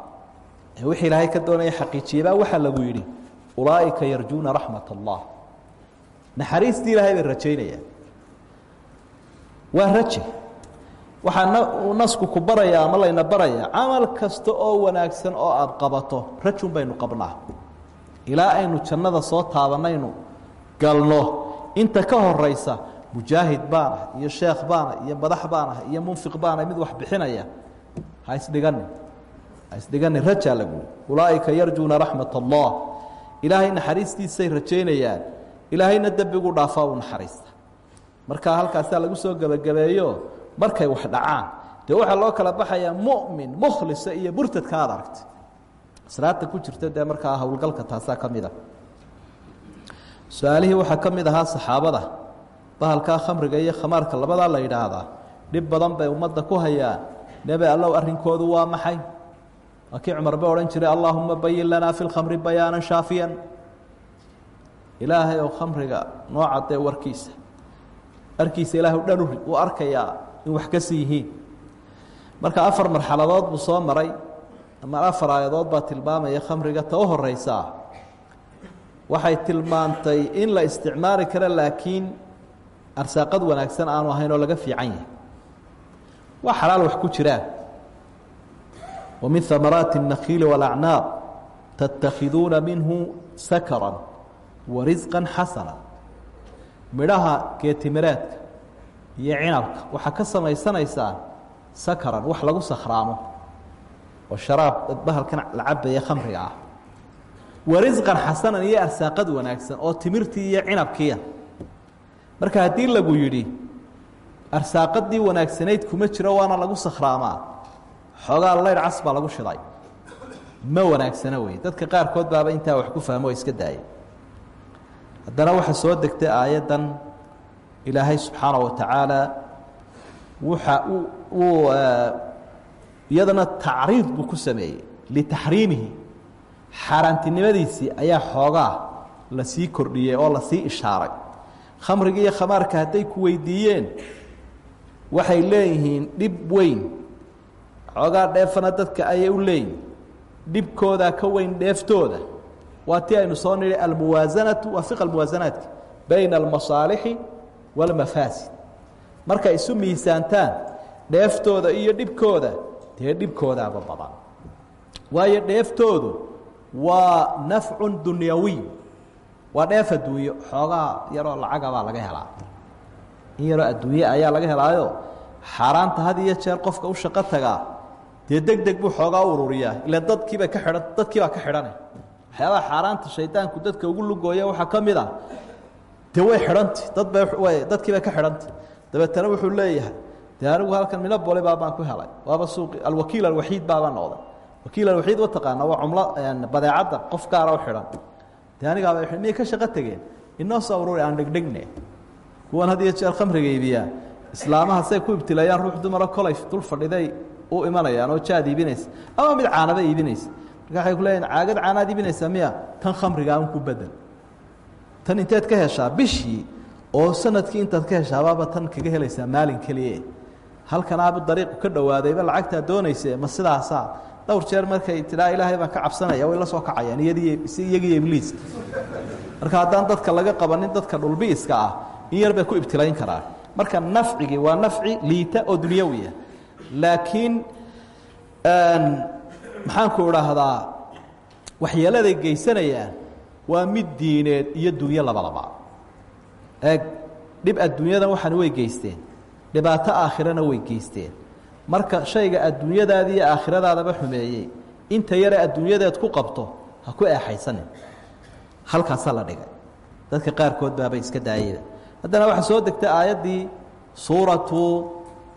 ee wixii ilaahay ka doonaya xaqiijiyebaa waxaa lagu yidhi ulaa'ika yarjuuna raxmat allah naxariistii ilaahay bay rajaynayaan. Waa raji waxaa nasku ku barayaa ama layna barayaa. Camal kasta oo wanaagsan oo aada qabato rajun baynu qabnaa. Ilaa aynu jannada soo taabanaynu galno. Inta ka horaysa mujaahid baan ah iyo sheekh baan ah iyo madax baan ah iyo munfiq baan ah mid wax bixinaya. Ha isdhiganin. Ha isdhiganin rajaa lagu. Ulaa'ika yarjuuna raxmat allah ilaahay naxariistiisay rajaynayaan. Ilaahayna dembigu dhaafaa u naxariista. Markaa halkaasaa lagu soo gebagabeeyo markay wax dhacaan. Dee waxaa loo kala baxayaa mu'min mukhlisa iyo murtadka aad aragtay salaada ku jirta dee markaa howlgalka taasaa ka mid a. Su'aalihii waxaa ka mid ahaa saxaabada bahalkaa khamriga iyo khamaarka labadaa la yidhaahdaa. Dhib badan bay ummadda ku hayaan. Nebi allow arrinkoodu waa maxay? Waa kii cumar ba odhan jiray allaahuma bayin lanaa fi lkhamri bayaanan shaafiyan. Ilaahay oo khamriga noo caddee warkiisa arkiisa. Uri uu arkayaa in wax ka sii yihiin. Marka afar marxaladood buu soo maray ama afar aayadood baa tilmaamaya khamriga ta u horeysaa waxay tilmaantay in la isticmaali karo laakiin arsaaqad wanaagsan aanu ahayn oo laga fiican yahay waa xalaal wax ku jiraan ومن ثمرات النخيل والأعناق تتخذون منه سكرا ورزقا حسنا midhaha geetimireedka iyo cinabka waxaa ka samaysanaysaan sakaran wax lagu sakhraamo oo sharaab bahalkan la cabaya khamriga ah warisqan xasanan iyo arsaaqad wanaagsan oo timirtii iyo cinabkiia marka haddii lagu yidhi arsaaqadii wanaagsanayd kuma jiro waana lagu sakhraamaa xoogaa laydh cas lagu shiday. Ma wanaagsana wey. Dadka qaarkood baaba intaa wax ku fahmo iska daaya haddana waxaa soo degtay aayaddan ilaahay subxaana wa tacaala waxa uu iyadana tacriid buu ku sameeyey litaxriimihi. Xaaraantinimadiisii ayaa xoogaa la sii kordhiyey oo la sii ishaaray khamriga iyo khamaarka hadday ku weydiiyeen waxay leeyihiin dhib weyn. Xoogaa dheefana dadka ayay u leeyihiin dhibkoodaa ka weyn dheeftooda. Waa ti aynu soo nidhi almuwaasanatu waa fiqa almuwaasanaadka bayna almasaalixi walmafaasid. Markay isu miisaantaan dheeftooda iyo dhibkooda dee dhibkoodaaba badan. Waayo dheeftoodu waa nafcun dunyawiy waa dheef adduunyo xoogaa yaroo lacagabaa laga helaa. In yaroo adduunye ayaa laga helaayo xaaraanta had iyo jeer qofka u shaqo tagaa dee deg deg buu xoogaa u ururiyaa ila dadkiiba ka idhan dadkiibaa ka xidhane. Waxyaabaha xaaraanta shaydaanku dadka ugu lugooya waxaa ka mid ah. Dee way xidhanti dadba dadkiibay ka xidhanti. Dabeetana wuxuu leeyahay dee anigu halkan mino bole baabaan ku helay. Waaba suuqi alwakiil alwaxiid baabaa noqday wakiil alwaxiid wa taqaana waa cumlo badeecadda qof gaara u xidhan dee anigaaba miyay ka shaqo tegeen inoo soo ururi aan dhegdhegne kuwan had iyo jeer khamriga iibiyaa islaamaha say ku ibtilayaan ruux dumaro kolay dul fadhiday u imanayaan oo jaad iibinaysa. Ama mid caanaba iibinaysa. Marka waxay ku leeyihiin caagad caanaad iibinaysaa miya? Tan khamrigaa un ku bedel. Tan inteed ka heshaa bishii oo sannadkii intaad ka heshaabaaba tan kaga helaysaa maalin keliye. Halkanaabu dariiqu ka dhowaadayba lacagtaa doonayse ma sidaasaa dhowr jeer markay tidhaa ilaahay baan ka cabsanaya way la soo kacayaan iyadii iyagiiyo ibliiska marka haddaan dadka laga qabanin dadka dhulbiiska ah in yar bay ku ibtilayn karaan. Marka nafcigii waa nafci liita oo dunyawiya laakiin maxaanku idhaahdaa waxyeeladay geysanayaan waa mid diineed iyo dunyo labadaba eeg dhib adduunyadan waxaan way geysteen dhibaato aakhirana way geysteen marka shayga adduunyadaada iyo aakhiradaadaba xumeeyey. Inta yare adduunyadeed ku qabto ha ku eexaysanin halkaasaa la dhigay. Dadka qaarkood baaba iska daayada haddana waxaa soo degtay aayaddii suuratu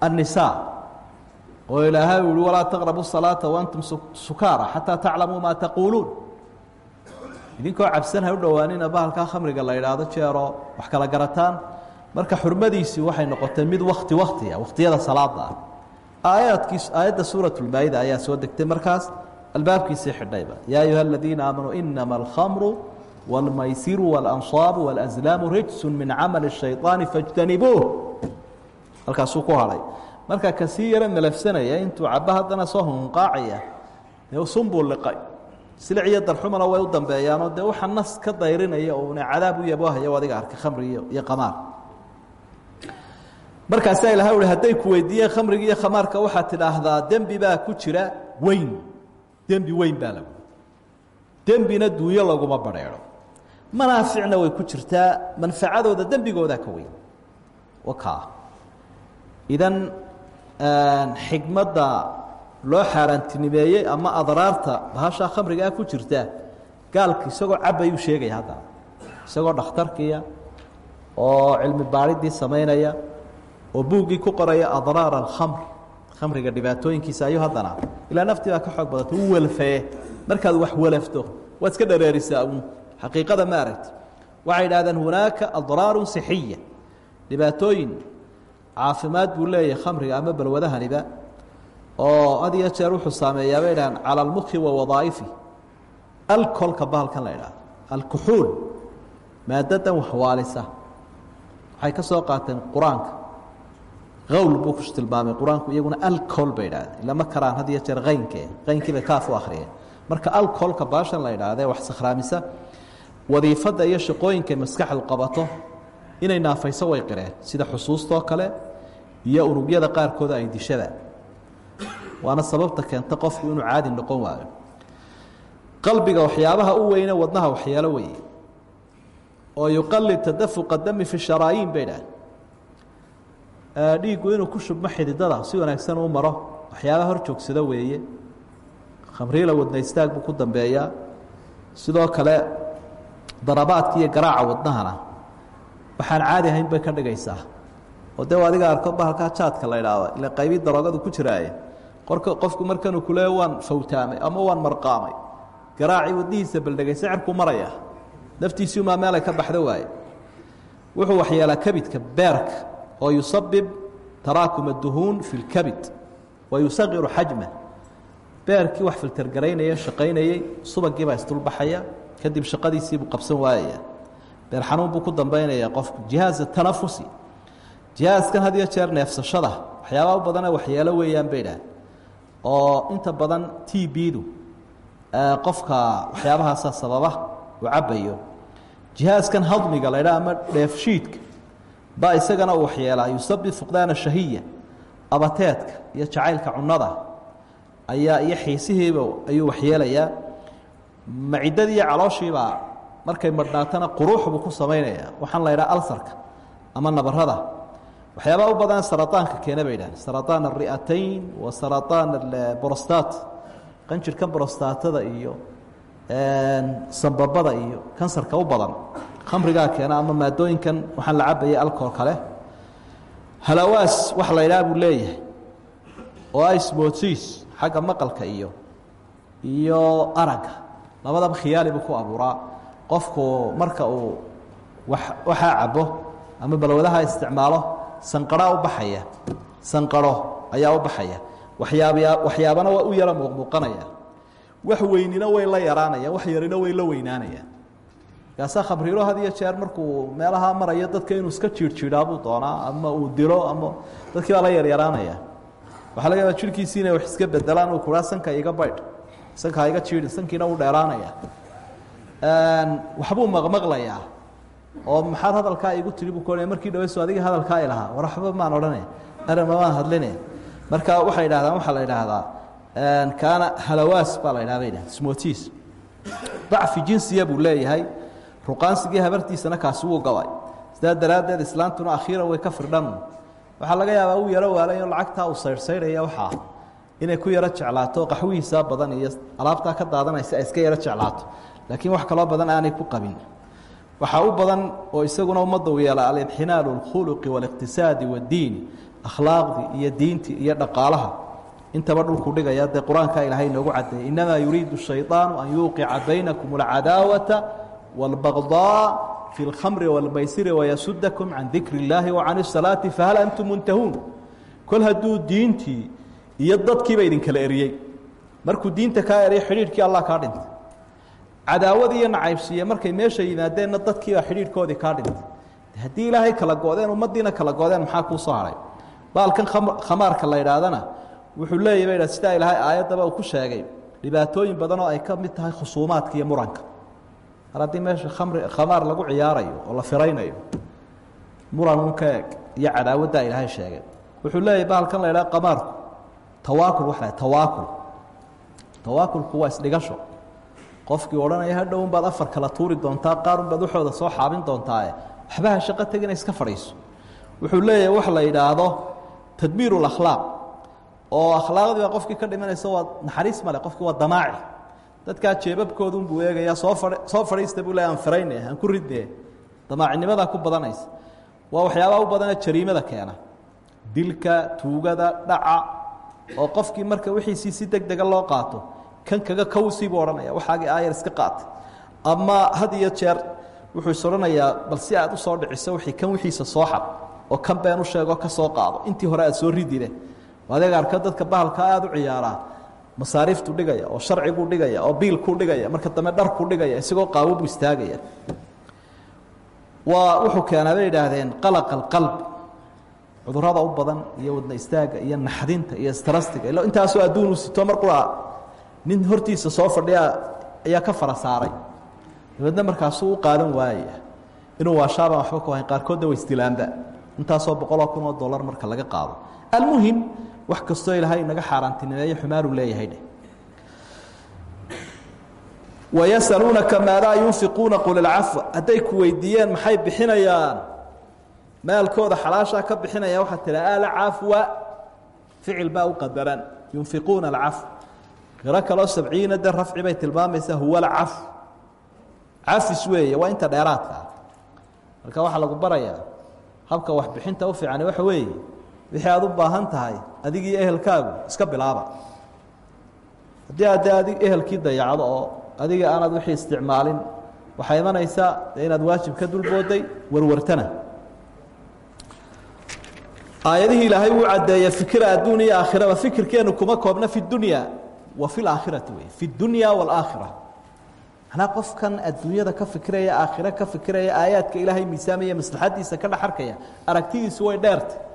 annisaa. Oo ilaahay uu walaa taqrabu salaata waantum sukaara xataa taclamuu maa taquuluun. Idinkoo cabsan u dhowaanina bahalkaa khamriga la idhaahdo jeeroo wax kala garataan. Marka xurmadiisii waxay noqotay mid wakti waktiya wakhtiyada salaada ah aayaadkii aayadda suuratulmaayida ayaa soo degtay markaas albaabkiisii xidhayba yaa ayuha aladiina aamanuu inama alkhamru wاlmaysiru wاlansaabu wاlأslaamu rijsu min camali الshayطaani fاjtanibuuh halkaasuu ku hadhay marka kasii yaro melafsanaya intuu caba haddana soo hunqaacaya dee sunbuu liqay silic iyo darxumana way u dambeeyaanoo dee waxa nas ka dayrinaya uuna cadaab u yaboohaya adiga arkay khamri iyo qamaar markaasaa ilahay uhi hadday ku weydiiyeen khamriga iyo khamaarka waxaad tidhaahdaa dembi baa ku jira weyn. Dembi weyn baa lagu dembina duunyo laguma badheedho manaaficna way ku jirtaa manfacadooda dembigoodaa ka weyn. Wakaa idan xigmadda loo xaaraantinimeeyey ama adraarta bahashaa khamrigaa ku jirta gaalka isagoo cabayuu sheegaya haddana isagoo dhakhtarkiya oo cilmi baadhiddii samaynaya oo buuggii ku qoraya adraar alkhamr. Khamriga dhibaatooyinkiisa ayuu haddana ilaa naftii baa ka xoog badata u welfee. Markaad wax welafto waad iska dhareerisaa uun. Xaqiiqada ma aragti waxay idhahdeen hunaaka adraarun sixiya dhibaatooyin caafimaad buu leeyahay khamriga ama balwadahaniba oo had iyo jeer wuxuu saameeyaa bay dhahaan cala wa wadaa'ifi. Alkolka bahalkan la idhaahdo alkuxuul maadadan waxwaalisa waxay ka soo qaateen qur'aanka hawl buu ku tilmaamay qur'aanku iyaguna alcol bay idhahdeen ilama karaan had iyo jeer haynkee haynkiibay kaaf u akhriyeen. Marka alcolka baashan la idhaahde wax sakhraamisa wadiifadda iyo shaqooyinka maskaxdu qabato inay naafayso way qireen. Sida xusuustoo kale iyo unugyada qaarkooda ay dishada. Waana sababta keenta qofku inuu caadi noqon waayo. Qalbiga waxyaabaha u weyne wadnaha waxyeelo weeye. Oo yuqalid tadafuqa dami fi sharaayiin bay dhahan dhiiggu inuu ku shubmo xididada si wanaagsan u maro. Waxyaabaha hor joogsada weeye. Khamriila wadna istaag buu ku dambeeyaa. Sidoo kale darabaadka iyo garaaca wadnahana waxaan caadi ahayn bay ka dhigaysaa. Oo dee adiga arko bahalkaa jaadka la idhaahdo ila qaybi daroogadu ku jiraaye. Qorka qofku markanuu kuleeya waan fawtaamay ama waan marqaamay. Garaacii wadnihiisa baldhegay sicirku maraya. Naftiisii umaa meelay ka baxdo waaye. Wuxuu waxyeelaa kabidka beerka oo yusabib taraakuma duhuun fi lkabid wa yusaqiru xajma. Beerkii wax filtergaraynaya shaqaynayey subagii baa isdulbaxaya kadib shaqadiisiibuu qabsan waayaya. Beer xanuun buu ku dambaynayaa qofku jihaaz tanafusi jihaaskan had iyo jeer neefsashada waxyaabaha u badana waxyeelo weeyaan bay dhahan oo inta badan t b-du qofka waxyaabahaasa sababa uu cabayo jihaaskan hadmiga la ydhaha ama dheefshiidka baa isagana uu waxyeelaa yusabib fuqdaana shahiya abateedka iyo jacaylka cunada ayaa iyo xiisihiiba ayuu waxyeelayaa. Macidadii iyo calooshiibaa markay madhnaatana quruuxbuu ku samaynayaa. Waxaan la ydhaha alsarka ama nabarada waxyaabaa u badan saraaanka keena bay dhahan saraaaan ari'atayn wa saraaaan borostat qanjirkan borostaatada iyo sambabada iyo kansarka u badan khamrigaa keena ama maadooyinkan waxaan la cabaya alcool kale. Halawaas wax la ydhaha buu leeyahay. Oo ismoodsiis xagga maqalka iyo iyo aragga. Labadaba khiyaali buu ku abuuraa. Qofku marka uu wa waxaa cabo ama balwadaha isticmaalo sanqaraa u baxaya. Sanqaro ayaa u baxaya. Waxyaabya waxyaabana waa u yara muuqmuuqanaya. Wax weynina way la yaraanayaan wax yarina way la weynaanayaan markaasaa khamriilo had iyo jeer markuu meelaha marayo dadka inuu iska jiirjiidhaabuu doonaa ama uu dilo ama dadkii baa la yaryaraanaya. Waxaa laga yaabaa jirhkiisii inay wax iska bedelaan uu kuhaa sanka iga baydh sanka ha iga jiidhin sankiina uu dheeraanaya waxbuu maqmaqlayaa oo maxaad hadalkaa igu tiri buu kuohanaya markii dhaweyso adiga hadalkaa ilahaa war waxba maan odhane arama maan hadline marka waxay idhahdaan waxaa la idhaahdaa kaana halawaas baa la dhahan smotis dacfi jinsiya buu leeyahay ruqaansigii habartiisana kaasi wuu gaday sidaa daraaddeed islaantuna akhiiran way ka firdhan. Waxaa laga yaabaa uu yaro waalayo lacagtaa uu sayrsayraya waxaa inay ku yaro jeclaato qaxwihiisaa badan iyo alaabtaa ka daadanaysa ay iska yaro jeclaato. Laakiin wax kaloo badan aanay ku qabin. Waxaa u badan oo isaguna ummadda u yeela alinxinaalu alkhuluqi waaliqtisaadi waddiini akhlaaqdii iyo diintii iyo dhaqaalaha. Intaba dhulku dhigaya dee qur'aankaa ilaahay inoogu cadeeyey innamaa yuriidu shayطaanu an yuuqica baynakum alcadaawata wاlbagضاء fi اlkhamri wاlmaysiri wayasudakum can dikri اllaahi wacan الsalaati fahal antum muntahuun kol hadduu diintii iyo dadkiiba idinkala eriyey markuu diinta kaa eriyo xidhiidhkii allah kaa dhintay cadaawadii iyo nacaybsiiye markay meesha yimaadeenna dadkiibaa xidhiidhkoodii kaa dhintay haddii ilaahay kala go-deen ummaddiina kala go-deen maxaa kuu soo haray baalkan khamaarka la idhaahdana wuxuu leeyahy bay dha sidaa ilaahay aayaddaba uu ku sheegay dhibaatooyin badan oo ay ka mid tahay khusuumaadka iyo muranka mar haddii meesha khamri khamaar lagu ciyaarayo oo la firaynayo muran un ka eg iyo cadaawaddaa ilaahay sheegay. Wuxuu leeyahy baalkan la idhaha qamaarku tawaakul waxa la tawaakul. Tawaakulku waa isdhigasho. Qofkii odhanaya hadhow unbaad afar kala tuuri doontaa qaar unbaad waxooda soo xaabin doontaae waxbaha shaqo tegina iska fadhiiso. Wuxuu leeyahay wax la yidhaahdo tadbiir اlakhlaaq oo akhlaaqdii baa qofkii ka dhimanaysa waa naxariis male qofkii waa damaaci dadkaa jeebabkooda unbuu eegayaa soo soo fadhiista buu leeya aan firayne aan ku ridne damaacinimadaa ku badanaysa waa waxyaabaha u badana jariimada keena. Dilka tuugada dhaca oo qofkii marka wixiisii si deg dega loo qaato kan kaga kawsii buu odhanaya waxaagii aayar iska qaatay. Ama had iyo jeer wuxuu is odhanayaa bal si aad u soo dhiciso wii kan wixiisa soo xad oo kan been u sheegoo ka soo qaado intii hore aad soo ridile adeega arka dadka bahalka aada u ciyaaraa masaariiftu dhigaya oo sharciguu dhigaya oo biilkuu dhigaya marka dambe dharkuu dhigaya isagoo qaabo buu istaagaya. Waa wuxuu keenaa bay idhaahdeen qalaq alqalb cudurrada u badan iyo wadna istaaga iyo naxdinta iyo strastiga ilo intaasoo adduun uu sito mar qura nin hortiisa soo fadhiya ayaa ka fara saaray. Dabeedna markaasuu u qaadan waayaya inuu waashaabaan waxba ku hayn qaarkoodna way isdilaanba intaasoo boqoloo kun oo dollar marka laga qaado. Almuhim wax kastoo ilaahay inaga xaaraantinimeeyo xumaanuu leeyahay dheh wayasaluunaka maadaa yunfiquuna qul ilcafwa hadday ku weydiiyeen maxay bixinayaan? Maalkooda xalaashaa ka bixinaya waxaa tihi alcafwa ficil baa u qadaran. Yunfiquuna alcafw qiro kaloo sabciina de rafci bay tilmaamaysaa huwa alcafw cafis weeye waa inta dheeraadka ah. Marka waxaa lagu barayaa habka waxbixinta u fiicani waxa weeye wixii aad u baahan tahay adigii ehelkaagu iska bilaaba. Haddii aad adig ehelkii dayacdo oo adiga aanaad wixii isticmaalin waxaa imanaysaa inaad waajib ka dulbooday warwartana. Aayadihii ilaahay wuu caddeeyey fikira adduun iyo aakhiraba fikirkeenu kuma koobna fi dunya wa fi laakhirati wey fi dunya waalaakhira manaa qofkan adduunyada ka fikiraya aakhiro ka fikiraya aayaadka ilaahay miisaamaya maslaxadiisa ka dhex aragtidiisu way dheertay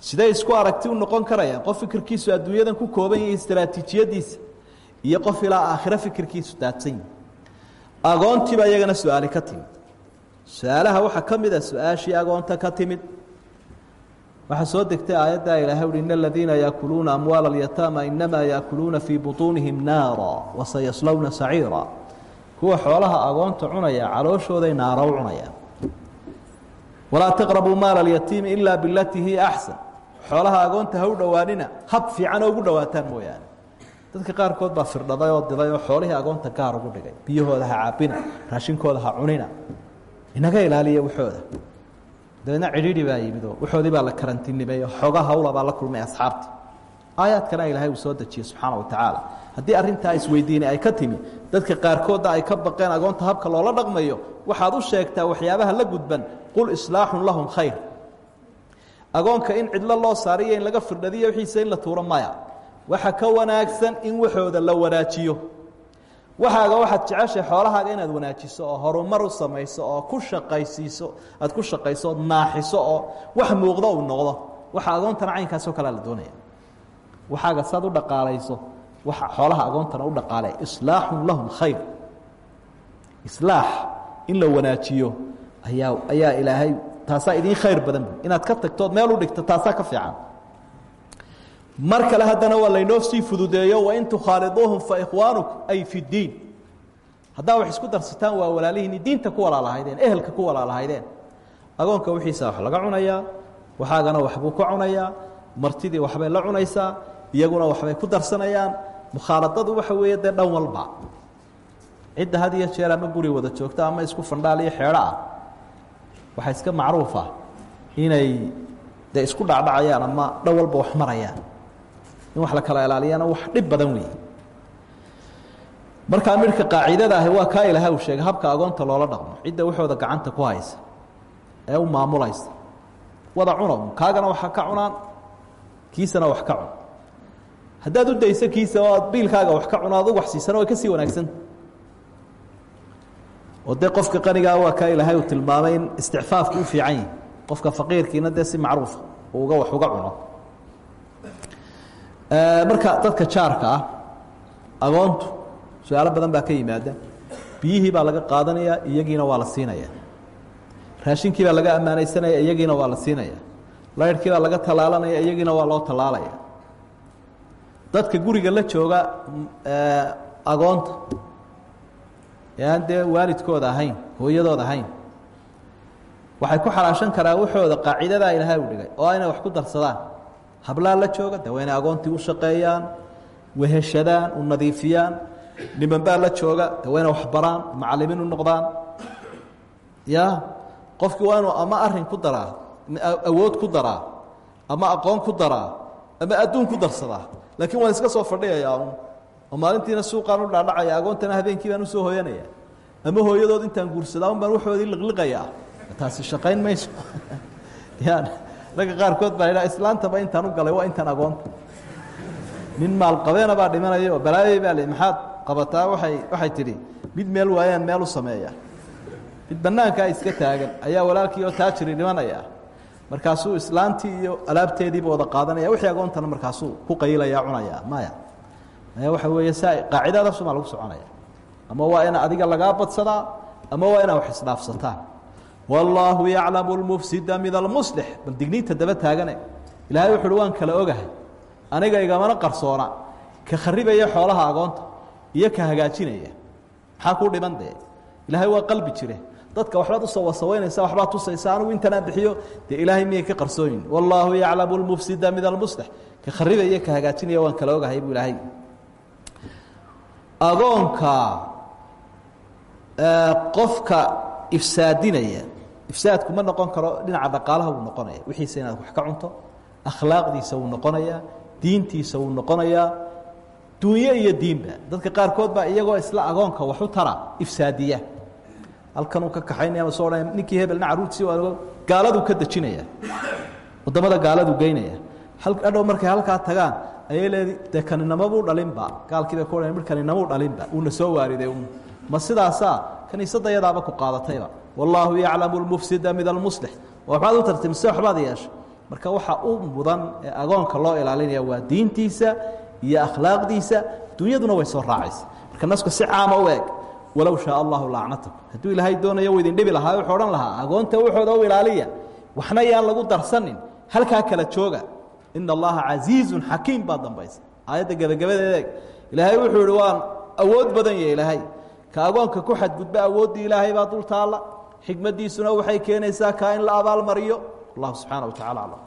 siday isku aragti u noqon karayaan qof fikirkiisu adduunyadan ku kooban yahay istaraatiijiyadiisa iyo qof ilaa aakhiro fikirkiisu daadsan yahi agoontiiba iyagana su'aali ka timid. Su'aalaha waxaa ka mid a su'aashii agoonta ka timid. Waxaa soo degtay aayaddaa ilaahay uhi in aladiina yaakuluuna amwaala alyataama inamaa yaakuluuna fii butuunihim naara wasayaslowna saciira. Kuwa xoolaha agoonta cunaya calooshooday naara u cunayaan. Walaa taqrabuu maala alyatiimi ilaa bilatii hiya axsan xoolaha agoonta ha u dhowaanina hab fiican oo ugu dhowaataan mooyaane. Dadka qaarkood baa firdhaday oo diday oo xoolihii agoonta gaar ugu dhigay. Biyahooda ha caabina raashinkooda ha cunina. Inaga ilaaliya waxooda dabeedna cidhiidhi baa yimidoo waxoodii baa la karantiinimeeyo xooga hawla baa la kulmay asxaabtii aayaadkana ilaahay uu soo dejiyey subxaana wa tacaala. Haddii arrintaa isweydiini ay ka timi dadka qaarkoodna ay ka baqeen agoonta habka loola dhaqmayo waxaad u sheegtaa waxyaabaha la gudban. Qul islaaxun lahum khayr agoonka in cidlo loo saariyo in laga firdhadiyo wixiisa in la tuuro maya. Waxa ka wanaagsan in waxooda la wanaajiyo. Waxaaga waxaad jeceshay xoolahaaga inaad wanaajiso oo horumar u samayso oo ku shaqaysiiso aad ku shaqayso ood naaxiso oo wax muuqdo uu noqdo. Waxa agoontana caynkaasoo kalea la doonaya. Waxaaga saad u dhaqaalayso waxa xoolaha agoontana u dhaqaale islaaxun lahum khayr. Islaax in la wanaajiyo ayaa ayaa ilaahay taasaa idiin khayr badan bu inaad ka tagtood meel u dhigto taasaa ka fiican. Mar kale haddana waa laynoo sii fududeeyo wain tukhaaliduuhum fa ikhwaanukum ay fi ddiin haddaa wax isku darsataan waa walaalihiini diinta ku walaalahaydeen ehelka ku walaalahaydeen. Agoonka wixiisa wax laga cunayaa waxaagana waxbuu ka cunayaa martidii waxbay la cunaysaa iyaguna waxbay ku darsanayaan. Mukhaaladadu waxa weeye dee dhan walba. Cidda had iyo jeer ama guri wada joogto ama isku fandhaal iyo xeedho ah waxaa iska macruufa inay dee isku dhacdhacayaan ama dhan walba wax marayaan. In wax la kala ilaaliyana wax dhib badan weeye. Markaa midhka qaacidada ahi waa kaa ilaha uu sheegay habka agoonta loola dhaqmo. Cidda waxooda gacanta ku haysa ee u maamulaysa. Wada cuno kaagana waxa ka cunaan kiisana wax ka cun. Haddaad u dayso kiisa oo aad biilkaaga wax ka cuno adug wax siisana way ka sii wanaagsanta oo dee qofka qanigaa waa kaa ilaahay uu tilmaamay in isticfaafku u fiican yahi qofka faqiirkiina dee si macruufa uga wax uga cuno. Marka dadka jaarka ah agoontu su'aalo badan baa ka yimaada. Biyihii baa laga qaadanaya iyagiina waa la siinaya. Raashinkii baa laga ammaanaysanaya iyagiina waa la siinaya. Laydhkii baa laga tallaalanaya iyagiina waa loo tallaalaya. Dadka guriga la jooga agoonta ee aan dee waalidkooda ahayn hooyadood ahayn. Waxay ku xalaashan karaa waxooda qaacidadaa ilaahay u dhigay oo inay wax ku darsadaan. Hablaa la jooga de waa inay agoontii u shaqeeyaan weheshadaan u nadiifiyaan. Niman baa la jooga de waa inay waxbaraan macalimiin u noqdaan. Ya qofkii waa inuu ama arrin ku daraa awood ku daraa ama aqoon ku daraa ama adduun ku darsadaa. Laakiin waan iska soo fadhiyayaa oo maalintiina suuqaan u dhaadhacaya agoontana habeenkii baan u soo hooyanaya ama hooyadood intaan guursadaa un baan waxoodii liqliqayaa. Taasi shaqayn mayso. Yan ragga qaarkood baa idhaa islaantaba intaan u galay waa intaan agoonta. Nin maalqabeena baa dhimanaya oo balaayay baa li maxaad qabataa? Waay waxay tidhi mid meel waayaan meel u sameeya. Mid bannaankaa iska taagan ayaa walaalkii oo taajiri dhimanaya. Markaasuu islaantii iyo alaabteediiba wada qaadanaya. Wixii agoontana markaasuu ku qaylaya cunaya maya maya waxa weeye sa qaacidadaasumaa lagu soconaya. Ama waa ina adiga lagaa badsadaa ama waa inaa wax isdhaafsataan wallaahu yaclamu lmufsida min almuslix bal digniinta daba taagane. Ilaahay wuxu uhi waan kala ogahay. Aniga igamana qarsoona. Ka kharibaya xoolaha agoonta iyo ka hagaajinaya. Maxaa kuu dhiman dee? Ilaahay waa qalbi jire. Dadka waxbaad u soo wasaweynaysa waxbaad tusaysa anugu intanaan bixiyo dee ilaahay miyay ka qarsooyin? Wallaahu yaclamu lmufsida min almuslix ka kharibaya ka hagaajinaya waan kala ogahay buu ilaahay agoonka qofka ifsaadinaya ifsaadku ma noqon karo dhinaca dhaqaalaha wuu noqonaya. Wixiisa inaad wax ka cunto akhlaaqdiisa wuu noqonayaa diintiisa wuu noqonayaa dunyo iyo diinba. Dadka qaarkood baa iyagoo isla agoonka waxu tara ifsaadiya. Halkanuu ka kaxaynaya ma soo dhan ninkii hebelna caruurtiisi gaaladuu ka dejinaya. Waddamada gaaladuu geynaya. Hadhow markay halkaa tagaan ayay leedi dee kaninamabuu dhalinba? Gaalkii bay ku odhan mid kaninamuu dhalinba? Uuna soo waariday un ma sidaasaa? Kaniisadda yadaaba ku qaadatayba. Wallaahu yaclamu lmufsida min almuslix waxbaad u tartay mise waxbaad yeeshay marka waxa u mudan ee agoonka loo ilaalinaya waa diintiisa iyo akhlaaqdiisa. Dunyaduna way soo raacaysa. Marka nasku si caama u eg walow shaa allahu lacnatakum hadduu ilaahay doonayo u idin dhibi lahaa wuxuu odhan lahaa agoonta waxooda u ilaaliya waxna yaan lagu darsanin halkaa kala jooga ina allaha casiizun xakiim baa dambaysa aayadda gebagabadeeda eeg ilaahay wuxuu ihi waan awood badan yahe ilaahay ka agoonka ku xadgudba awooddii ilaahay baa dul taalla xikmaddiisuna waxay keenaysaa kaa in la abaalmariyo wallahu subxaana wa tacala aclam